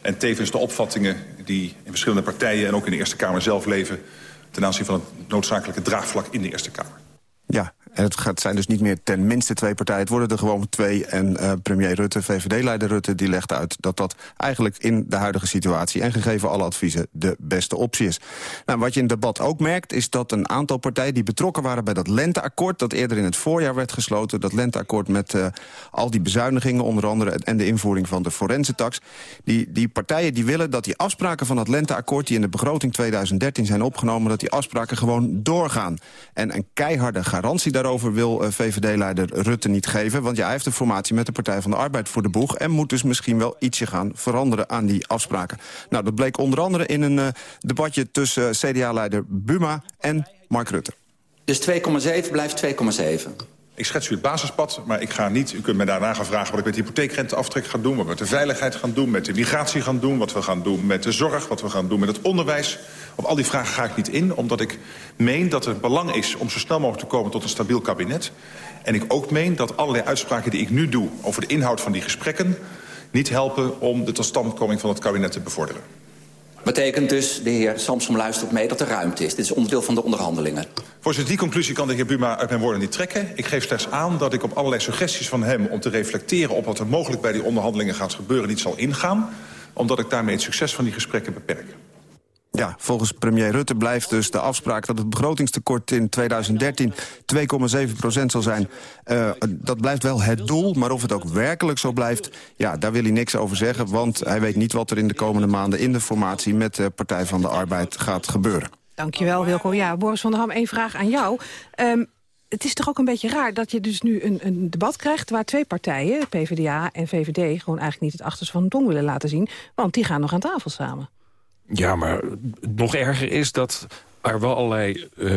En tevens de opvattingen die in verschillende partijen... en ook in de Eerste Kamer zelf leven... ten aanzien van het noodzakelijke draagvlak in de Eerste Kamer. Ja, en het gaat, zijn dus niet meer ten minste twee partijen. Het worden er gewoon twee. En uh, premier Rutte, VVD-leider Rutte, die legt uit... dat dat eigenlijk in de huidige situatie... en gegeven alle adviezen de beste optie is. Nou, wat je in het debat ook merkt... is dat een aantal partijen die betrokken waren bij dat lenteakkoord... dat eerder in het voorjaar werd gesloten. Dat lenteakkoord met uh, al die bezuinigingen onder andere... en de invoering van de forensentax. Die, die partijen die willen dat die afspraken van dat lenteakkoord... die in de begroting 2013 zijn opgenomen... dat die afspraken gewoon doorgaan. En een keiharde garantie daarover daarover wil uh, VVD-leider Rutte niet geven. Want ja, hij heeft de formatie met de Partij van de Arbeid voor de boeg... en moet dus misschien wel ietsje gaan veranderen aan die afspraken. Nou, dat bleek onder andere in een uh, debatje tussen uh, CDA-leider Buma en Mark Rutte. Dus 2,7 blijft 2,7? Ik schets u het basispad, maar ik ga niet... U kunt me daarna gaan vragen wat ik met de hypotheekrenteaftrek ga doen... wat we met de veiligheid gaan doen, met de migratie gaan doen... wat we gaan doen met de zorg, wat we gaan doen met het onderwijs. Op al die vragen ga ik niet in, omdat ik meen dat er belang is... om zo snel mogelijk te komen tot een stabiel kabinet. En ik ook meen dat allerlei uitspraken die ik nu doe... over de inhoud van die gesprekken... niet helpen om de totstandkoming van het kabinet te bevorderen. Betekent dus, de heer Samsom luistert mee, dat er ruimte is. Dit is onderdeel van de onderhandelingen. Voorzitter, die conclusie kan de heer Buma uit mijn woorden niet trekken. Ik geef slechts aan dat ik op allerlei suggesties van hem... om te reflecteren op wat er mogelijk bij die onderhandelingen gaat gebeuren... niet zal ingaan, omdat ik daarmee het succes van die gesprekken beperk. Ja, volgens premier Rutte blijft dus de afspraak dat het begrotingstekort in 2013 2,7% zal zijn. Uh, dat blijft wel het doel, maar of het ook werkelijk zo blijft... ja, daar wil hij niks over zeggen, want hij weet niet wat er in de komende maanden... in de formatie met de Partij van de Arbeid gaat gebeuren. Dankjewel, Wilco. Ja, Boris van der Ham, één vraag aan jou. Um, het is toch ook een beetje raar dat je dus nu een, een debat krijgt... waar twee partijen, PvdA en VVD, gewoon eigenlijk niet het achterste van de tong willen laten zien. Want die gaan nog aan tafel samen. Ja, maar nog erger is dat er wel allerlei uh,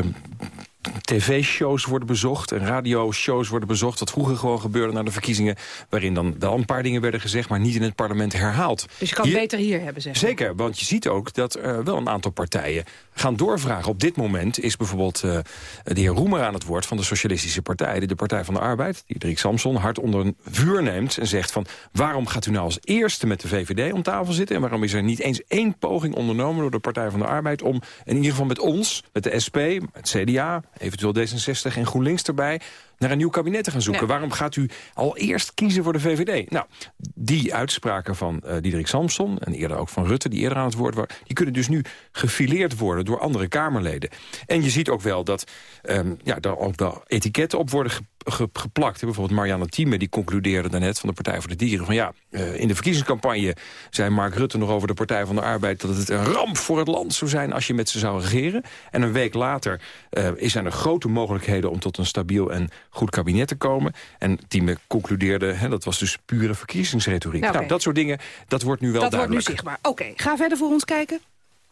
tv-shows worden bezocht en radioshows worden bezocht... wat vroeger gewoon gebeurde na de verkiezingen... waarin dan wel een paar dingen werden gezegd, maar niet in het parlement herhaald. Dus je kan het beter hier hebben, zeg Zeker, want je ziet ook dat er wel een aantal partijen gaan doorvragen. Op dit moment is bijvoorbeeld uh, de heer Roemer aan het woord... van de Socialistische Partij, de Partij van de Arbeid... die Drik Samson hard onder vuur neemt en zegt van... waarom gaat u nou als eerste met de VVD om tafel zitten... en waarom is er niet eens één poging ondernomen door de Partij van de Arbeid... om in ieder geval met ons, met de SP, het CDA, eventueel D66 en GroenLinks erbij naar een nieuw kabinet te gaan zoeken. Waarom gaat u al eerst kiezen voor de VVD? Nou, die uitspraken van uh, Diederik Samson en eerder ook van Rutte... die eerder aan het woord waren, die kunnen dus nu gefileerd worden... door andere Kamerleden. En je ziet ook wel dat um, ja, daar ook wel etiketten op worden geplakt. Bijvoorbeeld Marianne Thieme die concludeerde daarnet van de Partij voor de Dieren... van ja, uh, in de verkiezingscampagne zei Mark Rutte nog over de Partij van de Arbeid... dat het een ramp voor het land zou zijn als je met ze zou regeren. En een week later uh, zijn er grote mogelijkheden om tot een stabiel en goed kabinet te komen. En Thieme concludeerde, hè, dat was dus pure verkiezingsretoriek. Nou, okay. nou, dat soort dingen, dat wordt nu wel dat duidelijk. Dat wordt nu zichtbaar. Oké, okay, ga verder voor ons kijken.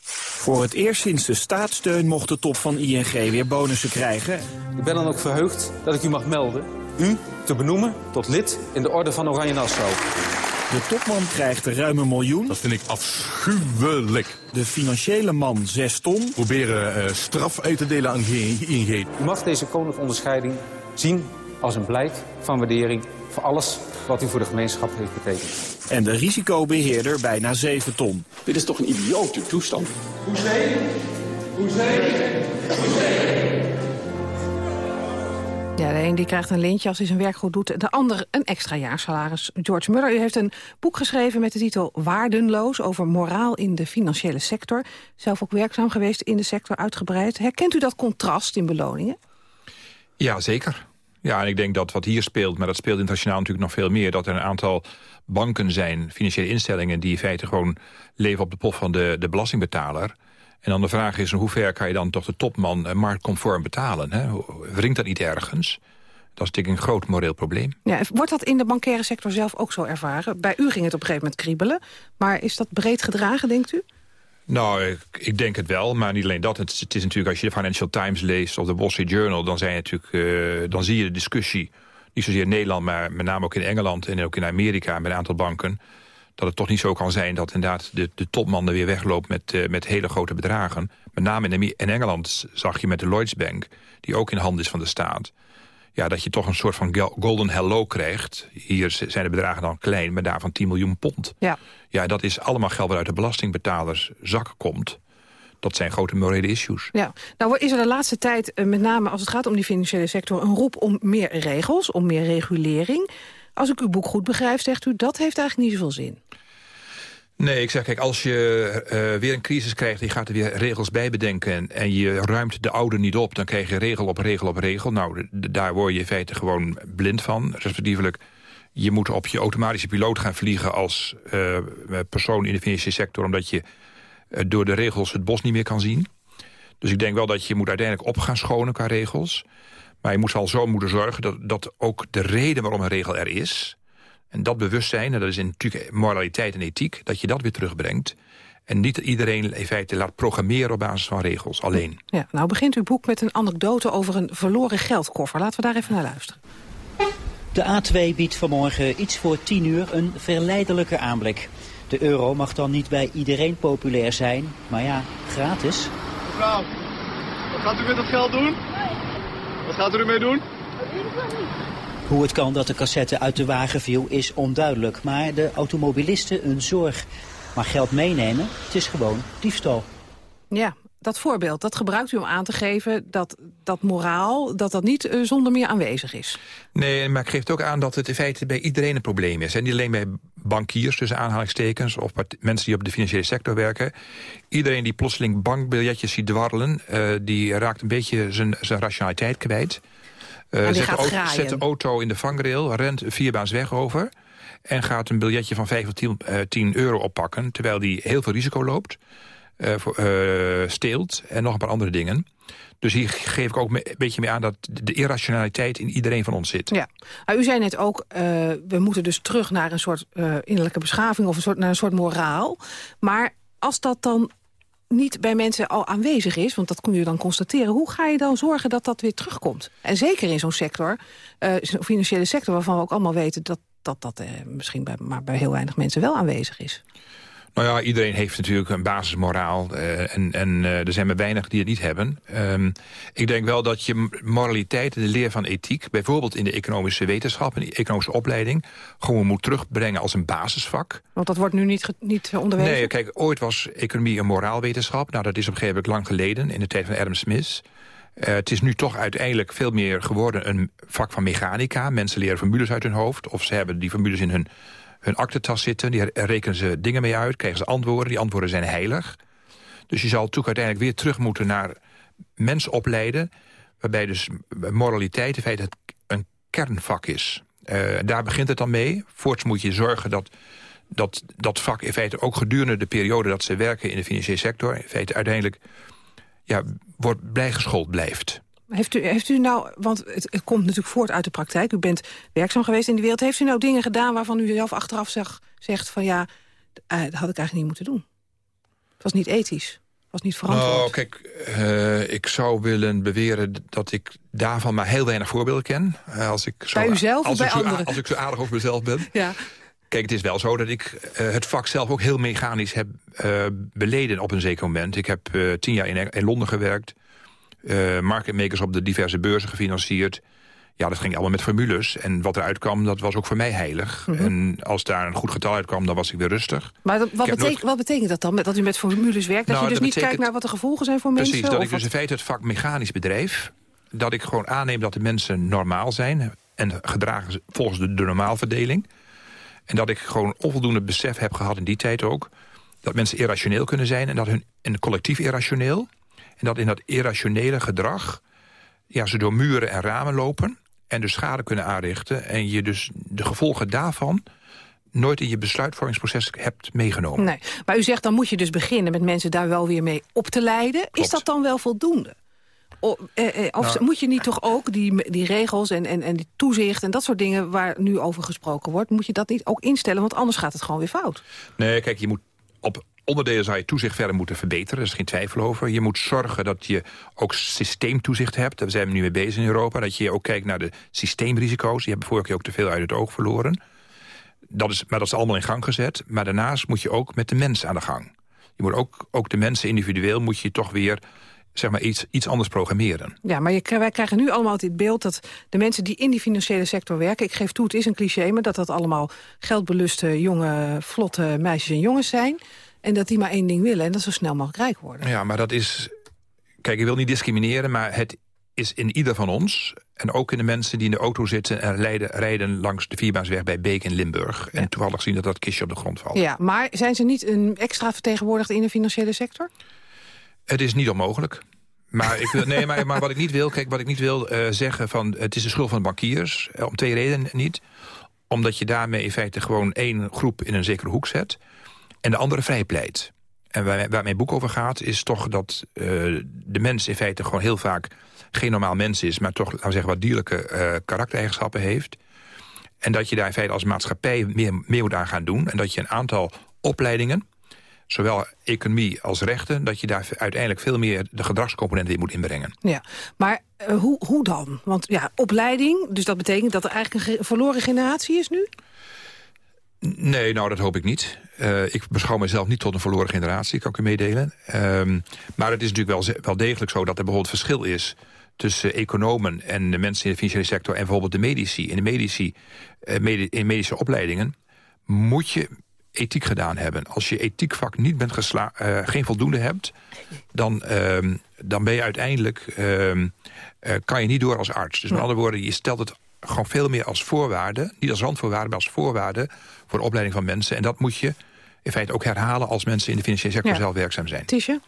Voor het eerst sinds de staatssteun mocht de top van ING weer bonussen krijgen. Ik ben dan ook verheugd dat ik u mag melden u te benoemen tot lid in de Orde van Oranje Nassau. De topman krijgt ruim een miljoen. Dat vind ik afschuwelijk. De financiële man 6 ton. Proberen uh, straf uit te delen aan ING. U mag deze koninklijke onderscheiding zien als een blijk van waardering voor alles wat u voor de gemeenschap heeft betekend. En de risicobeheerder bijna 7 ton. Dit is toch een idiote toestand? Hoezee, hoezee, hoezee. Ja, de een die krijgt een lintje als hij zijn werk goed doet. De ander een extra jaarsalaris. George Muller, u heeft een boek geschreven met de titel Waardenloos... over moraal in de financiële sector. Zelf ook werkzaam geweest in de sector, uitgebreid. Herkent u dat contrast in beloningen? Ja, zeker. Ja, en ik denk dat wat hier speelt, maar dat speelt internationaal natuurlijk nog veel meer... dat er een aantal banken zijn, financiële instellingen... die in feite gewoon leven op de pot van de, de belastingbetaler... En dan de vraag is, in hoever kan je dan toch de topman marktconform betalen? Hè? Wringt dat niet ergens? Dat is natuurlijk een groot moreel probleem. Ja, wordt dat in de bankaire sector zelf ook zo ervaren? Bij u ging het op een gegeven moment kriebelen. Maar is dat breed gedragen, denkt u? Nou, ik, denk het wel, maar niet alleen dat. Het, het, is natuurlijk, als je de Financial Times leest of de Wall Street Journal... dan, zijn natuurlijk, uh, dan zie je de discussie, niet zozeer in Nederland... maar met name ook in Engeland en ook in Amerika met een aantal banken... dat het toch niet zo kan zijn dat inderdaad de, de topman er weer wegloopt... met, uh, met hele grote bedragen. Met name in, in Engeland zag je met de Lloyds Bank... die ook in handen is van de staat... Ja, dat je toch een soort van golden hello krijgt. Hier zijn de bedragen dan klein, maar daarvan 10 miljoen pond. Ja. Ja, dat is allemaal geld wat uit de belastingbetalers zak komt. Dat zijn grote morele issues. Ja. Nou is er de laatste tijd, met name als het gaat om die financiële sector... een roep om meer regels, om meer regulering. Als ik uw boek goed begrijp, zegt u, dat heeft eigenlijk niet zoveel zin. Nee, ik zeg, kijk, als je uh, weer een crisis krijgt... je gaat er weer regels bij bedenken... En, je ruimt de oude niet op... dan krijg je regel op regel op regel. Nou, daar word je in feite gewoon blind van. Respectievelijk, je moet op je automatische piloot gaan vliegen... als uh, persoon in de financiële sector... omdat je uh, door de regels het bos niet meer kan zien. Dus ik denk wel dat je moet uiteindelijk op gaan schonen qua regels. Maar je moet al zo moeten zorgen dat, dat ook de reden waarom een regel er is... En dat bewustzijn, en dat is natuurlijk moraliteit en ethiek... dat je dat weer terugbrengt. En niet iedereen in feite laat programmeren op basis van regels, alleen. Ja, nou begint uw boek met een anekdote over een verloren geldkoffer. Laten we daar even naar luisteren. De A2 biedt vanmorgen iets voor 10 uur een verleidelijke aanblik. De euro mag dan niet bij iedereen populair zijn, maar ja, gratis. Mevrouw, wat gaat u met dat geld doen? Wat gaat u ermee doen? Hoe het kan dat de cassette uit de wagen viel is onduidelijk. Maar de automobilisten een zorg. Maar geld meenemen, het is gewoon diefstal. Ja, dat voorbeeld, dat gebruikt u om aan te geven... dat dat moraal, dat dat niet eh, zonder meer aanwezig is. Nee, maar ik geef het ook aan dat het in feite bij iedereen een probleem is. En niet alleen bij bankiers, tussen aanhalingstekens... of mensen die op de financiële sector werken. Iedereen die plotseling bankbiljetjes ziet dwarrelen... Uh, die raakt een beetje zijn, zijn rationaliteit kwijt. Uh, zet, de zet, de auto, in de vangrail, rent vierbaans weg over... en gaat een biljetje van 5 of 10, uh, 10 euro oppakken... terwijl die heel veel risico loopt... Uh, voor, uh, steelt en nog een paar andere dingen. Dus hier geef ik ook een beetje mee aan dat de irrationaliteit in iedereen van ons zit. Ja, maar u zei net ook, uh, we moeten dus terug naar een soort innerlijke beschaving... of een soort, naar een soort moraal. Maar als dat dan niet bij mensen al aanwezig is... want dat kun je dan constateren... hoe ga je dan zorgen dat dat weer terugkomt? En zeker in zo'n sector, zo'n financiële sector... waarvan we ook allemaal weten dat dat, dat misschien bij, maar bij heel weinig mensen wel aanwezig is. Nou ja, iedereen heeft natuurlijk een basismoraal. Uh, en en uh, er zijn maar weinig die het niet hebben. Um, ik denk wel dat je moraliteit en de leer van ethiek... bijvoorbeeld in de economische wetenschap en de economische opleiding... gewoon moet terugbrengen als een basisvak. Want dat wordt nu niet, niet onderwezen? Nee, kijk, ooit was economie een moraalwetenschap. Nou, dat is op een gegeven moment lang geleden, in de tijd van Adam Smith... Uh, het is nu toch uiteindelijk veel meer geworden een vak van mechanica. Mensen leren formules uit hun hoofd. Of ze hebben die formules in hun hun aktentas zitten. Die rekenen ze dingen mee uit, krijgen ze antwoorden. Die antwoorden zijn heilig. Dus je zal natuurlijk uiteindelijk weer terug moeten naar mensen opleiden... waarbij dus moraliteit in feite een kernvak is. Uh, daar begint het dan mee. Voorts moet je zorgen dat dat, dat vak in feite ook gedurende de periode... dat ze werken in de financiële sector... in feite uiteindelijk ja, wordt bijgeschoold blijft. Heeft u, heeft u nou, want het, het, komt natuurlijk voort uit de praktijk. U bent werkzaam geweest in de wereld. Heeft u nou dingen gedaan waarvan u zelf achteraf zeg, zegt van ja, uh, dat had ik eigenlijk niet moeten doen? Het was niet ethisch. Het was niet verantwoord. Nou, kijk, uh, ik zou willen beweren dat ik daarvan maar heel weinig voorbeelden ken. Uh, als ik zo, bij uzelf als of bij ik zo, anderen? Als ik zo aardig over mezelf ben. Ja. Kijk, het is wel zo dat ik uh, het vak zelf ook heel mechanisch heb uh, beleden op een zeker moment. Ik heb tien jaar in, in Londen gewerkt. Uh, marketmakers op de diverse beurzen gefinancierd. Ja, dat ging allemaal met formules. En wat eruit kwam, dat was ook voor mij heilig. Mm -hmm. En als daar een goed getal uitkwam, dan was ik weer rustig. Maar dat, wat, betek nooit... wat, betekent dat dan, dat u met formules werkt? Dat nou, je dus dat niet betekent... kijkt naar wat de gevolgen zijn voor Precies, mensen? Precies, dat ik dus in feite het vak mechanisch bedrijf... dat ik gewoon aanneem dat de mensen normaal zijn... en gedragen volgens de, de normaalverdeling. En dat ik gewoon onvoldoende besef heb gehad in die tijd ook... dat mensen irrationeel kunnen zijn en dat hun en collectief irrationeel... En dat in dat irrationele gedrag ja, ze door muren en ramen lopen... en dus schade kunnen aanrichten. En je dus de gevolgen daarvan nooit in je besluitvormingsproces hebt meegenomen. Nee, maar u zegt dan moet je dus beginnen met mensen daar wel weer mee op te leiden. Klopt. Is dat dan wel voldoende? Of, eh, eh, of Nou. moet je niet toch ook die, die regels en, en, en die toezicht... en dat soort dingen waar nu over gesproken wordt... moet je dat niet ook instellen, want anders gaat het gewoon weer fout. Nee, kijk, je moet op onderdelen zou je toezicht verder moeten verbeteren. Er is geen twijfel over. Je moet zorgen dat je ook systeemtoezicht hebt. Daar zijn we nu mee bezig in Europa. Dat je ook kijkt naar de systeemrisico's. Die hebben vorige keer ook te veel uit het oog verloren. Dat is, maar dat is allemaal in gang gezet. Maar daarnaast moet je ook met de mensen aan de gang. Je moet ook, ook de mensen individueel moet je toch weer zeg maar, iets, iets anders programmeren. Ja, maar je, wij krijgen nu allemaal dit beeld dat de mensen die in die financiële sector werken... ik geef toe, het is een cliché, maar dat dat allemaal geldbeluste, jonge, vlotte meisjes en jongens zijn... en dat die maar één ding willen en dat zo snel mogelijk rijk worden. Ja, maar dat is... Kijk, ik wil niet discrimineren, maar het is in ieder van ons... en ook in de mensen die in de auto zitten en rijden, rijden langs de Vierbaansweg bij Beek in Limburg... en toevallig zien dat dat kistje op de grond valt. Ja, maar zijn ze niet een extra vertegenwoordigd in de financiële sector? Het is niet onmogelijk. Maar, ik wil, nee, maar, maar wat ik niet wil, kijk, wat ik niet wil uh, zeggen van het is de schuld van de bankiers. Uh, om twee redenen niet. Omdat je daarmee in feite gewoon één groep in een zekere hoek zet. En de andere vrijpleit. En waar, mijn boek over gaat, is toch dat uh, de mens in feite gewoon heel vaak geen normaal mens is, maar toch, laten we zeggen, wat dierlijke uh, karaktereigenschappen heeft. En dat je daar in feite als maatschappij meer, meer moet aan gaan doen. En dat je een aantal opleidingen, zowel economie als rechten... dat je daar uiteindelijk veel meer de gedragscomponenten in moet inbrengen. Ja, maar uh, hoe, hoe dan? Want ja, opleiding, dus dat betekent dat er eigenlijk een verloren generatie is nu? Nee, nou dat hoop ik niet. Uh, ik beschouw mezelf niet tot een verloren generatie, kan ik u meedelen. Um, maar het is natuurlijk wel, wel degelijk zo dat er bijvoorbeeld verschil is tussen economen en de mensen in de financiële sector... en bijvoorbeeld de medici. In de medici, uh, medi in medische opleidingen moet je ethiek gedaan hebben. Als je ethiekvak niet bent gesla uh, geen voldoende hebt... dan, uh, dan ben je uiteindelijk... Uh, kan je niet door als arts. Dus met andere woorden, je stelt het gewoon veel meer als voorwaarde... niet als randvoorwaarde, maar als voorwaarde... voor de opleiding van mensen. En dat moet je in feite ook herhalen... als mensen in de financiële sector Ja. zelf werkzaam zijn. Tisha?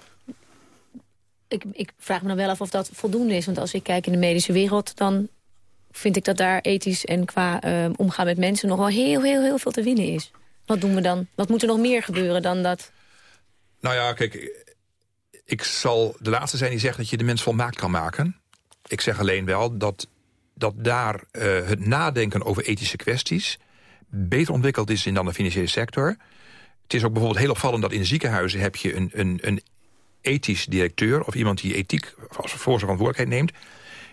Ik, ik vraag me dan wel af of dat voldoende is. Want als ik kijk in de medische wereld... dan vind ik dat daar ethisch en qua eh, omgaan met mensen... nog wel heel, heel, heel veel te winnen is. Wat doen we dan? Wat moet er nog meer gebeuren dan dat? Nou ja, kijk, ik zal de laatste zijn die zegt dat je de mens volmaakt kan maken. Ik zeg alleen wel dat, dat daar eh, het nadenken over ethische kwesties... beter ontwikkeld is in dan de financiële sector. Het is ook bijvoorbeeld heel opvallend dat in ziekenhuizen... heb je een, een, een ethisch directeur of iemand die ethiek als voor zijn neemt.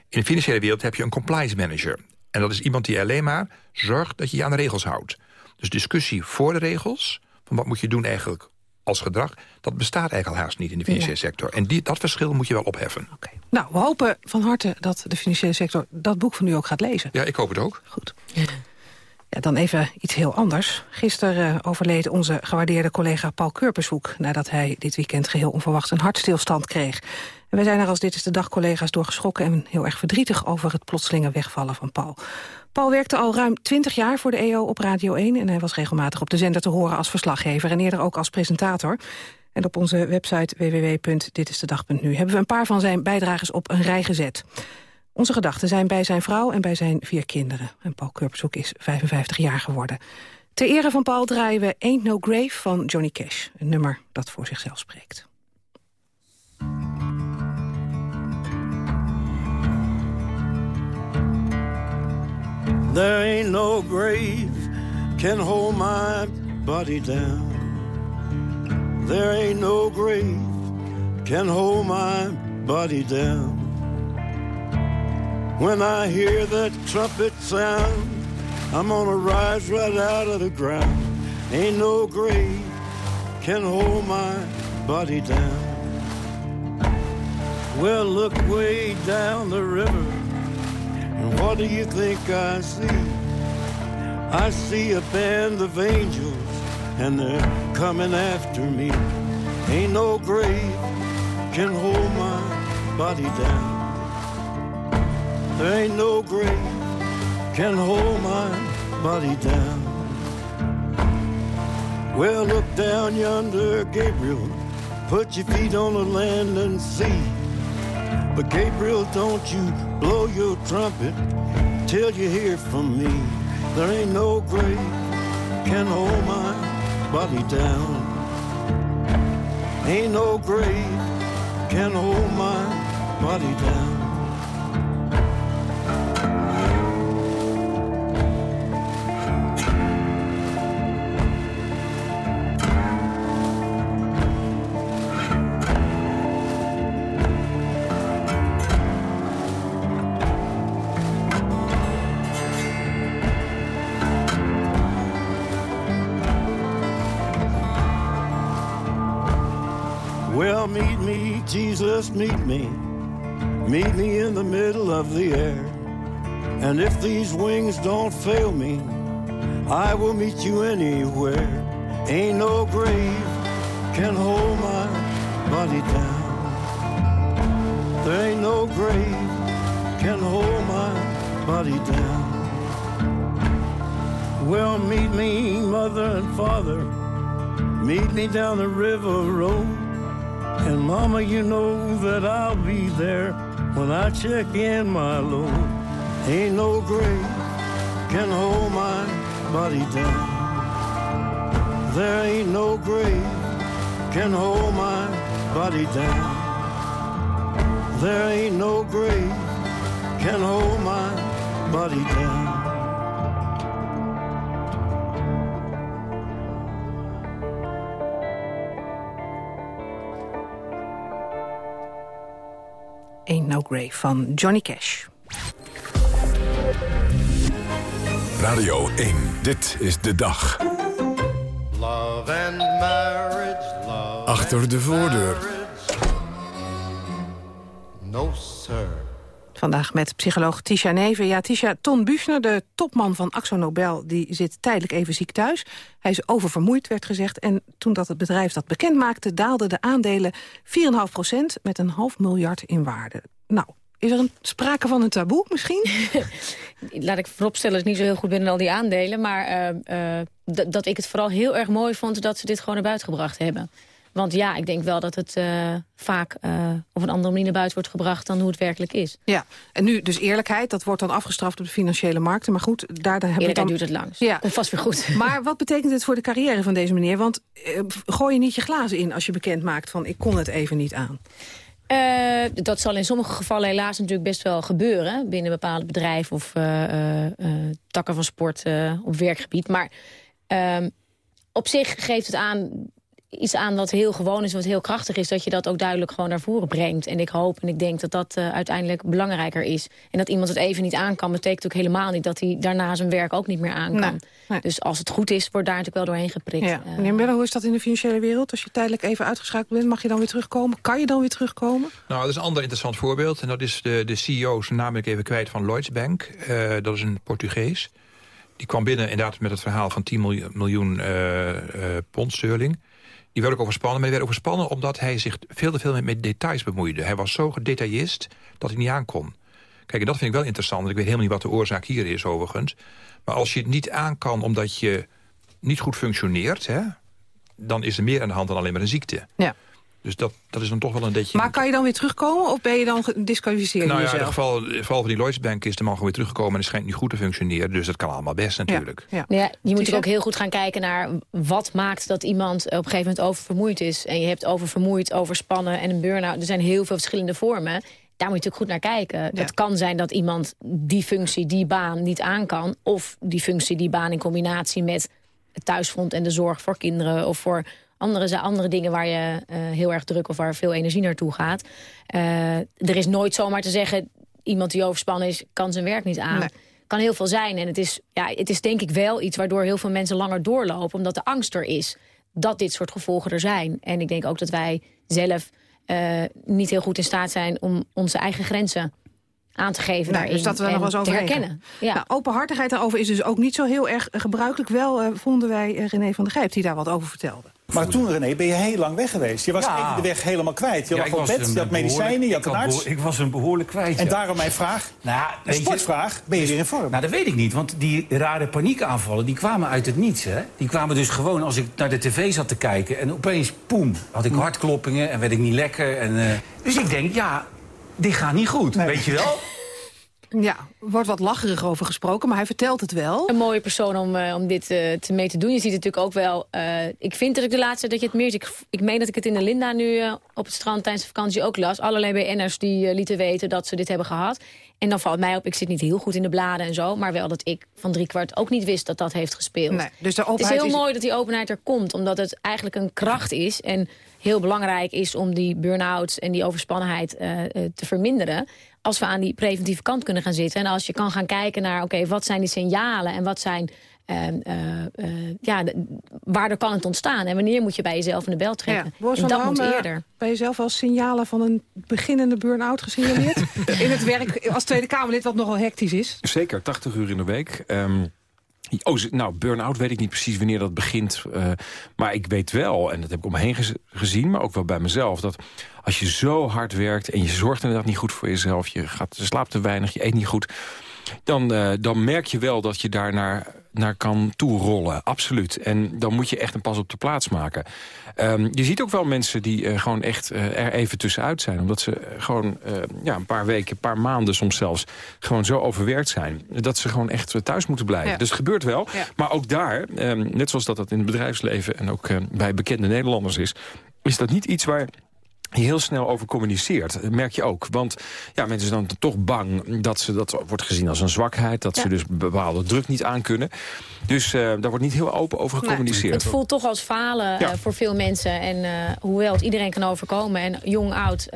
In de financiële wereld heb je een compliance manager. En dat is iemand die alleen maar zorgt dat je je aan de regels houdt. Dus discussie voor de regels, van wat moet je doen eigenlijk als gedrag... dat bestaat eigenlijk al haast niet in de financiële sector. En die, dat verschil moet je wel opheffen. Nou, we hopen van harte dat de financiële sector dat boek van u ook gaat lezen. Ja, ik hoop het ook. Goed. Ja, dan even iets heel anders. Gisteren eh, overleed onze gewaardeerde collega Paul Kurpershoek... nadat hij dit weekend geheel onverwacht een hartstilstand kreeg. Wij zijn er als Dit is de Dag collega's door geschrokken... en heel erg verdrietig over het plotselinge wegvallen van Paul. Paul werkte al ruim 20 jaar voor de EO op Radio 1... en hij was regelmatig op de zender te horen als verslaggever... en eerder ook als presentator. En op onze website www.ditistedag.nu hebben we een paar van zijn bijdragers op een rij gezet. Onze gedachten zijn bij zijn vrouw en bij zijn vier kinderen. En Paul Kurpershoek is 55 jaar geworden. Ter ere van Paul draaien we Ain't No Grave van Johnny Cash. Een nummer dat voor zichzelf spreekt. There ain't no grave can hold my body down. There ain't no grave can hold my body down. When I hear that trumpet sound, I'm gonna rise right out of the ground. Ain't no grave can hold my body down. Well, look way down the river. And what do you think I see? I see a band of angels, and they're coming after me. Ain't no grave can hold my body down. There ain't no grave can hold my body down. Well, look down yonder, Gabriel. Put your feet on the land and see. But Gabriel, don't you blow your trumpet till you hear from me. There ain't no grave can hold my body down. Ain't no grave can hold my body down. Jesus, meet me. Meet me in the middle of the air. And if these wings don't fail me, I will meet you anywhere. Ain't no grave can hold my body down. There ain't no grave can hold my body down. Well, meet me, mother and father. Meet me down the river road. And mama, you know that I'll be there when I check in my load. Ain't no grave can hold my body down. There ain't no grave can hold my body down. There ain't no grave can hold my body down. Ain't No Grave van Johnny Cash. Radio 1, dit is de dag. Love and marriage, love Achter de voordeur. No, sir, Vandaag met psycholoog Tisha Neven. Ja, Tisha, Ton Buchner, de topman van Axo Nobel... die zit tijdelijk even ziek thuis. Hij is oververmoeid, werd gezegd. En toen dat het bedrijf dat bekend maakte... daalden de aandelen 4,5 procent met een half miljard in waarde. Nou, is er een sprake van een taboe misschien? Laat ik vooropstellen, het is niet zo heel goed binnen al die aandelen. Maar uh, dat ik het vooral heel erg mooi vond dat ze dit gewoon naar buiten gebracht hebben. Want ja, ik denk wel dat het uh, vaak uh, op een andere manier naar buiten wordt gebracht... dan hoe het werkelijk is. Ja, en nu dus eerlijkheid, dat wordt dan afgestraft op de financiële markten. Maar goed, daar, daar hebben we dan... duurt het langs. Ja. Komt vast weer goed. Maar wat betekent het voor de carrière van deze meneer? Want uh, gooi je niet je glazen in als je bekend maakt van... ik kon het even niet aan. Uh, dat zal in sommige gevallen helaas natuurlijk best wel gebeuren... binnen bepaalde bedrijven of uh, uh, takken van sport op werkgebied. Maar ehm, op zich geeft het aan iets aan wat heel gewoon is, wat heel krachtig is... dat je dat ook duidelijk gewoon naar voren brengt. En ik hoop en ik denk dat dat uh, uiteindelijk belangrijker is. En dat iemand het even niet aan kan, betekent ook helemaal niet... dat hij daarna zijn werk ook niet meer aan kan. Nee, Dus als het goed is, wordt daar natuurlijk wel doorheen geprikt. Ja. Uh, Meneer Miller, hoe is dat in de financiële wereld? Als je tijdelijk even uitgeschakeld bent, mag je dan weer terugkomen? Kan je dan weer terugkomen? Nou, dat is een ander interessant voorbeeld. En dat is de, de CEO, zijn naam ik even kwijt, van Lloyds Bank. Uh, dat is een Portugees. Die kwam binnen inderdaad met het verhaal van 10 miljoen, miljoen pond sterling... Die werd ook overspannen, maar hij werd overspannen omdat hij zich veel te veel met, met details bemoeide. Hij was zo gedetailleerd dat hij niet aankon. Kijk, en dat vind ik wel interessant, ik weet helemaal niet wat de oorzaak hier is overigens. Maar als je het niet aan kan omdat je niet goed functioneert... Hè, dan is er meer aan de hand dan alleen maar een ziekte. Ja. Dus dat, dat is dan toch wel een beetje... Maar kan je dan weer terugkomen of ben je dan gedisqualificeerd Nou ja, in het geval, geval van die Lloyds Bank is de man gewoon weer teruggekomen... en het schijnt niet goed te functioneren. Dus dat kan allemaal best natuurlijk. Ja, ja. ja je moet ook heel goed gaan kijken naar wat maakt dat iemand op een gegeven moment oververmoeid is. En je hebt oververmoeid, overspannen en een burn-out. Er zijn heel veel verschillende vormen. Daar moet je natuurlijk goed naar kijken. Ja. Het kan zijn dat iemand die functie, die baan niet aan kan. Of die functie, die baan in combinatie met het thuisfront en de zorg voor kinderen... of voor andere, andere dingen waar je uh, heel erg druk of waar veel energie naartoe gaat. Uh, er is nooit zomaar te zeggen, iemand die overspannen is, kan zijn werk niet aan. Nee. Kan heel veel zijn. En het is, ja, het is denk ik wel iets waardoor heel veel mensen langer doorlopen. Omdat de angst er is dat dit soort gevolgen er zijn. En ik denk ook dat wij zelf uh, niet heel goed in staat zijn om onze eigen grenzen aan te geven nee, Dus dat we nog wel eens over herkennen. Ja. Nou, openhartigheid daarover is dus ook niet zo heel erg gebruikelijk. Wel uh, vonden wij uh, René van der Gijp die daar wat over vertelde. Maar toen, René, ben je heel lang weg geweest. Je was ja. even de weg helemaal kwijt. Je ja, lag op bed, je had medicijnen, je had een arts. Ik was hem behoorlijk kwijt, En ja. daarom mijn vraag, nou, een sportvraag, ben je weer in vorm? Nou, dat weet ik niet, want die rare paniekaanvallen... die kwamen uit het niets, hè. Die kwamen dus gewoon als ik naar de tv zat te kijken... en opeens, poem, had ik hartkloppingen en werd ik niet lekker. En, uh, dus ik denk, ja, dit gaat niet goed, nee. weet je wel? Ja, er wordt wat lacherig over gesproken, maar hij vertelt het wel. Een mooie persoon om, uh, om dit uh, te mee te doen. Je ziet het natuurlijk ook wel... Uh, ik vind dat ik de laatste dat je het meer ziet. Ik, ik meen dat ik het in de Linda nu op het strand tijdens de vakantie ook las. Allerlei BN'ers die lieten weten dat ze dit hebben gehad. En dan valt mij op, ik zit niet heel goed in de bladen en zo... maar wel dat ik van driekwart ook niet wist dat dat heeft gespeeld. Nee, dus de openheid het is heel mooi dat die openheid er komt, omdat het eigenlijk een kracht is... en heel belangrijk is om die burn-outs en die overspannenheid te verminderen als we aan die preventieve kant kunnen gaan zitten... en als je kan gaan kijken naar, oké, okay, wat zijn die signalen... en wat zijn, ja, waardoor kan het ontstaan... en wanneer moet je bij jezelf in de bel trekken. Ja, en dat moet eerder. Bij jezelf al signalen van een beginnende burn-out gesignaleerd? in het werk als Tweede Kamerlid, wat nogal hectisch is? Zeker, 80 uur in de week. Um, Oh, nou, burn-out weet ik niet precies wanneer dat begint. Uh, maar ik weet wel, en dat heb ik om me heen gezien... maar ook wel bij mezelf, dat als je zo hard werkt... en je zorgt inderdaad niet goed voor jezelf... je, gaat, je slaapt te weinig, je eet niet goed... dan, uh, dan merk je wel dat je daar naar, naar kan toerollen. Absoluut. En dan moet je echt een pas op de plaats maken. Um, je ziet ook wel mensen die uh, gewoon echt uh, er even tussenuit zijn. Omdat ze gewoon uh, ja, een paar weken, een paar maanden soms zelfs... gewoon zo overwerkt zijn. Dat ze gewoon echt thuis moeten blijven. Ja. Dus het gebeurt wel. Ja. Maar ook daar, um, net zoals dat dat in het bedrijfsleven... en ook bij bekende Nederlanders is... is dat niet iets waar heel snel over communiceert. Merk je ook. Want ja, mensen zijn dan toch bang dat ze dat wordt gezien als een zwakheid. Dat ja. ze dus bepaalde druk niet aankunnen. Dus uh, daar wordt niet heel open over gecommuniceerd. Het voelt toch als falen ja. uh, voor veel mensen. En uh, hoewel het iedereen kan overkomen. En jong, oud,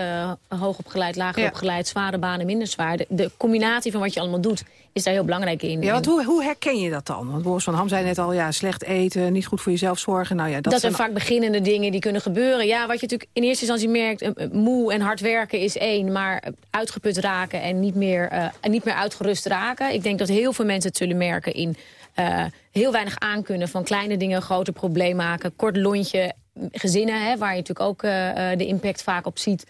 hoogopgeleid, lager ja. opgeleid, zware banen, minder zwaar. De, de, combinatie van wat je allemaal doet is daar heel belangrijk in. Ja, want hoe, hoe herken je dat dan? Want Boris van Ham zei net al, ja, slecht eten, niet goed voor jezelf zorgen. Nou ja, dat, dat zijn vaak beginnende dingen die kunnen gebeuren. Ja, wat je natuurlijk in eerste instantie merkt, moe en hard werken is één... maar uitgeput raken en niet meer, niet meer uitgerust raken. Ik denk dat heel veel mensen het zullen merken in heel weinig aankunnen... van kleine dingen grote probleem maken, kort lontje, gezinnen... Hè, waar je natuurlijk ook de impact vaak op ziet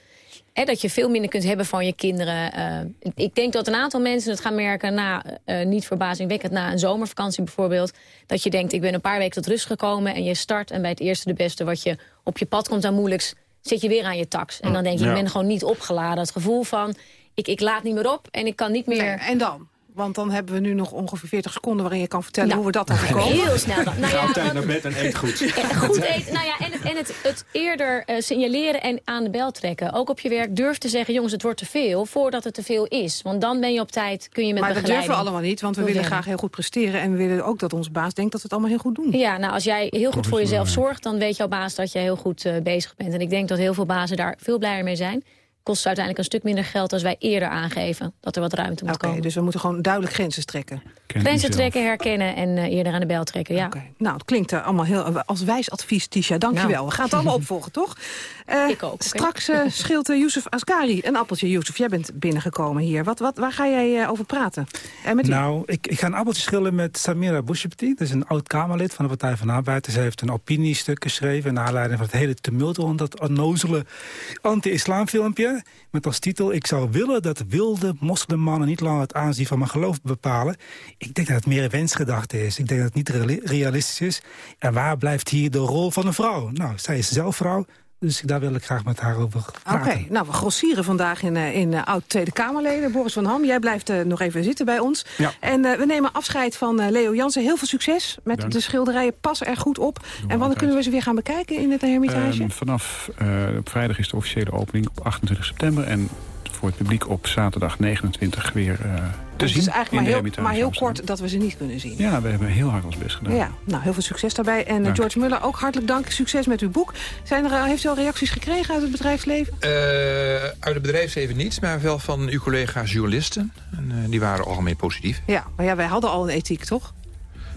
dat je veel minder kunt hebben van je kinderen. Uh, ik denk dat een aantal mensen het gaan merken... na, niet verbazingwekkend, na een zomervakantie bijvoorbeeld... dat je denkt, ik ben een paar weken tot rust gekomen... en je start en bij het eerste de beste wat je op je pad komt aan moeilijks... zit je weer aan je tax. En dan denk je, ik ben gewoon niet opgeladen. Het gevoel van, ik, ik laat niet meer op en ik kan niet meer... Nee, en dan? Want dan hebben we nu nog ongeveer 40 seconden... waarin je kan vertellen nou, hoe we dat dan gekomen. Heel snel dan. Nou ja, altijd naar bed en eet goed. goed eten. Nou ja, en het, en het, het eerder uh, signaleren en aan de bel trekken. Ook op je werk durf te zeggen... jongens, het wordt te veel, voordat het te veel is. Want dan ben je op tijd, kun je met maar begeleiding... Maar dat durven we allemaal niet, want we willen graag heel goed presteren... en we willen ook dat onze baas denkt dat we het allemaal heel goed doen. Ja, nou, als jij heel goed voor jezelf zorgt... dan weet jouw baas dat je heel goed uh, bezig bent. En ik denk dat heel veel bazen daar veel blijer mee zijn kost uiteindelijk een stuk minder geld... als wij eerder aangeven dat er wat ruimte moet komen. Dus we moeten gewoon duidelijk grenzen trekken. grenzen trekken, herkennen en uh, eerder aan de bel trekken, ja. Nou, het klinkt uh, allemaal heel uh, als wijs advies, Tisha. Dankjewel. Nou. We gaan het allemaal opvolgen, toch? Ik ook. Straks scheelt Youssef Asgari een appeltje. Youssef, jij bent binnengekomen hier. Wat, wat, waar ga jij over praten? met nou, ik, ik, ga een appeltje schillen met Samira Bouchepti. Dat is een oud-Kamerlid van de Partij van Arbeid. Ze heeft een opiniestuk geschreven... naar aanleiding van het hele tumult rond dat onnozele anti-islamfilmpje... met als titel... Ik zou willen dat wilde moslimmannen niet langer het aanzien van mijn geloof bepalen. Ik denk dat het meer een wensgedachte is. Ik denk dat het niet realistisch is. En waar blijft hier de rol van een vrouw? Nou, zij is zelf vrouw. Dus daar wil ik graag met haar over praten. Oké, nou we grossieren vandaag in, uh, in uh, oud-Tweede Kamerleden. Boris van Ham, jij blijft uh, nog even zitten bij ons. Ja. En we nemen afscheid van Leo Jansen. Heel veel succes met Dank. de schilderijen. Pas er goed op. en wanneer kunnen we ze weer gaan bekijken in het Hermitage? Um, vanaf op vrijdag is de officiële opening op 28 september. En voor het publiek op zaterdag 29 weer uh, te dus zien. Het is eigenlijk maar heel, maar heel kort dat we ze niet kunnen zien. Ja, we hebben heel hard ons best gedaan. Ja, nou, heel veel succes daarbij. En dank. George Muller, ook hartelijk dank. Succes met uw boek. Zijn er, heeft u al reacties gekregen uit het bedrijfsleven? Uh, uit het bedrijfsleven niets, maar wel van uw collega's journalisten. En, uh, die waren algemeen positief. Ja, maar ja, wij hadden al een ethiek, toch?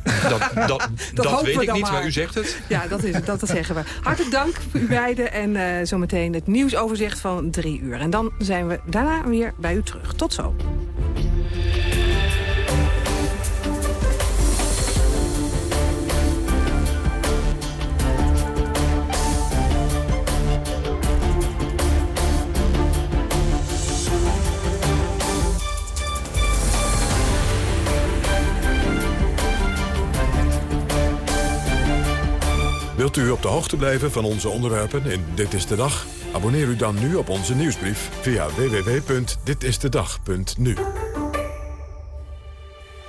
Dat, dat, dat, weet ik niet, maar. maar. u zegt het. Ja, dat, is, dat, dat zeggen we. Hartelijk dank voor u beiden. En uh, zometeen het nieuwsoverzicht van drie uur. En dan zijn we daarna weer bij u terug. Tot zo. Wilt u op de hoogte blijven van onze onderwerpen in Dit is de Dag? Abonneer u dan nu op onze nieuwsbrief via www.ditistedag.nu.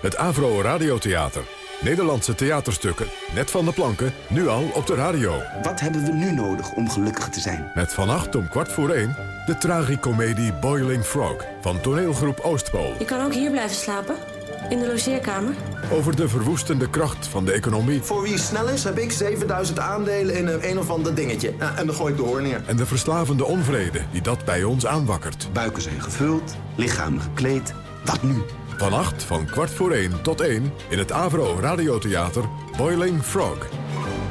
Het Avro Radiotheater. Nederlandse theaterstukken, net van de planken, nu al op de radio. Wat hebben we nu nodig om gelukkig te zijn? Met vannacht om kwart voor één de tragicomedie Boiling Frog van toneelgroep Oostpool. Je kan ook hier blijven slapen. In de logeerkamer? Over de verwoestende kracht van de economie. Voor wie snel is, heb ik 7000 aandelen in een, een of ander dingetje. en dan gooi ik de hoor neer. En de verslavende onvrede die dat bij ons aanwakkert. Buiken zijn gevuld, lichaam gekleed. Wat nu? Vannacht van kwart voor één tot één in het Avro Radiotheater Boiling Frog.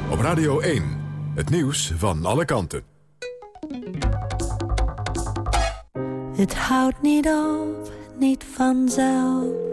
Op Radio 1. Het nieuws van alle kanten. Het houdt niet op, niet vanzelf.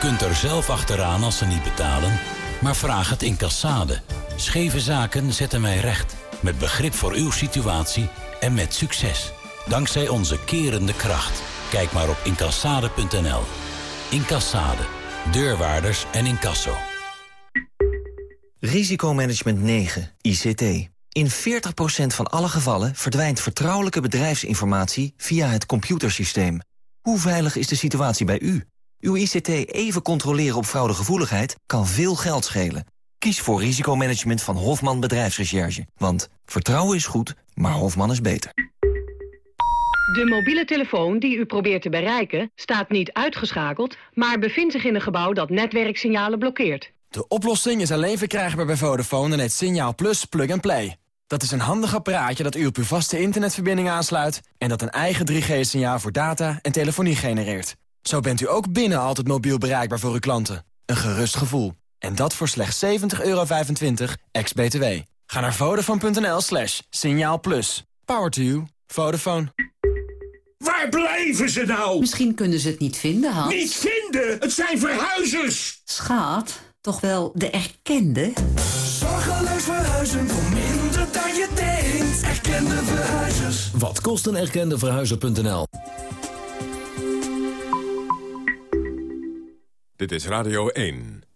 Kunt er zelf achteraan als ze niet betalen, maar vraag het in Cassade. Scheve zaken zetten wij recht, met begrip voor uw situatie en met succes. Dankzij onze kerende kracht. Kijk maar op incassade.nl. Incassade. Deurwaarders en incasso. Risicomanagement 9, ICT. In 40% van alle gevallen verdwijnt vertrouwelijke bedrijfsinformatie via het computersysteem. Hoe veilig is de situatie bij u? Uw ICT even controleren op fraudegevoeligheid kan veel geld schelen. Kies voor risicomanagement van Hofman Bedrijfsrecherche. Want vertrouwen is goed, maar Hofman is beter. De mobiele telefoon die u probeert te bereiken staat niet uitgeschakeld... maar bevindt zich in een gebouw dat netwerksignalen blokkeert. De oplossing is alleen verkrijgbaar bij Vodafone en het Signaal Plus Plug and Play. Dat is een handig apparaatje dat u op uw vaste internetverbinding aansluit... en dat een eigen 3G-signaal voor data en telefonie genereert. Zo bent u ook binnen altijd mobiel bereikbaar voor uw klanten. Een gerust gevoel. En dat voor slechts 70,25 euro ex-BTW. Ga naar vodafone.nl slash signaal plus. Power to you. Vodafone. Waar blijven ze nou? Misschien kunnen ze het niet vinden, Hans. Niet vinden? Het zijn verhuizers! Schaat, toch wel de erkende? Zorgeloos verhuizen voor minder dan je denkt. Erkende verhuizers. Wat kost een erkende verhuizer.nl? Dit is Radio 1.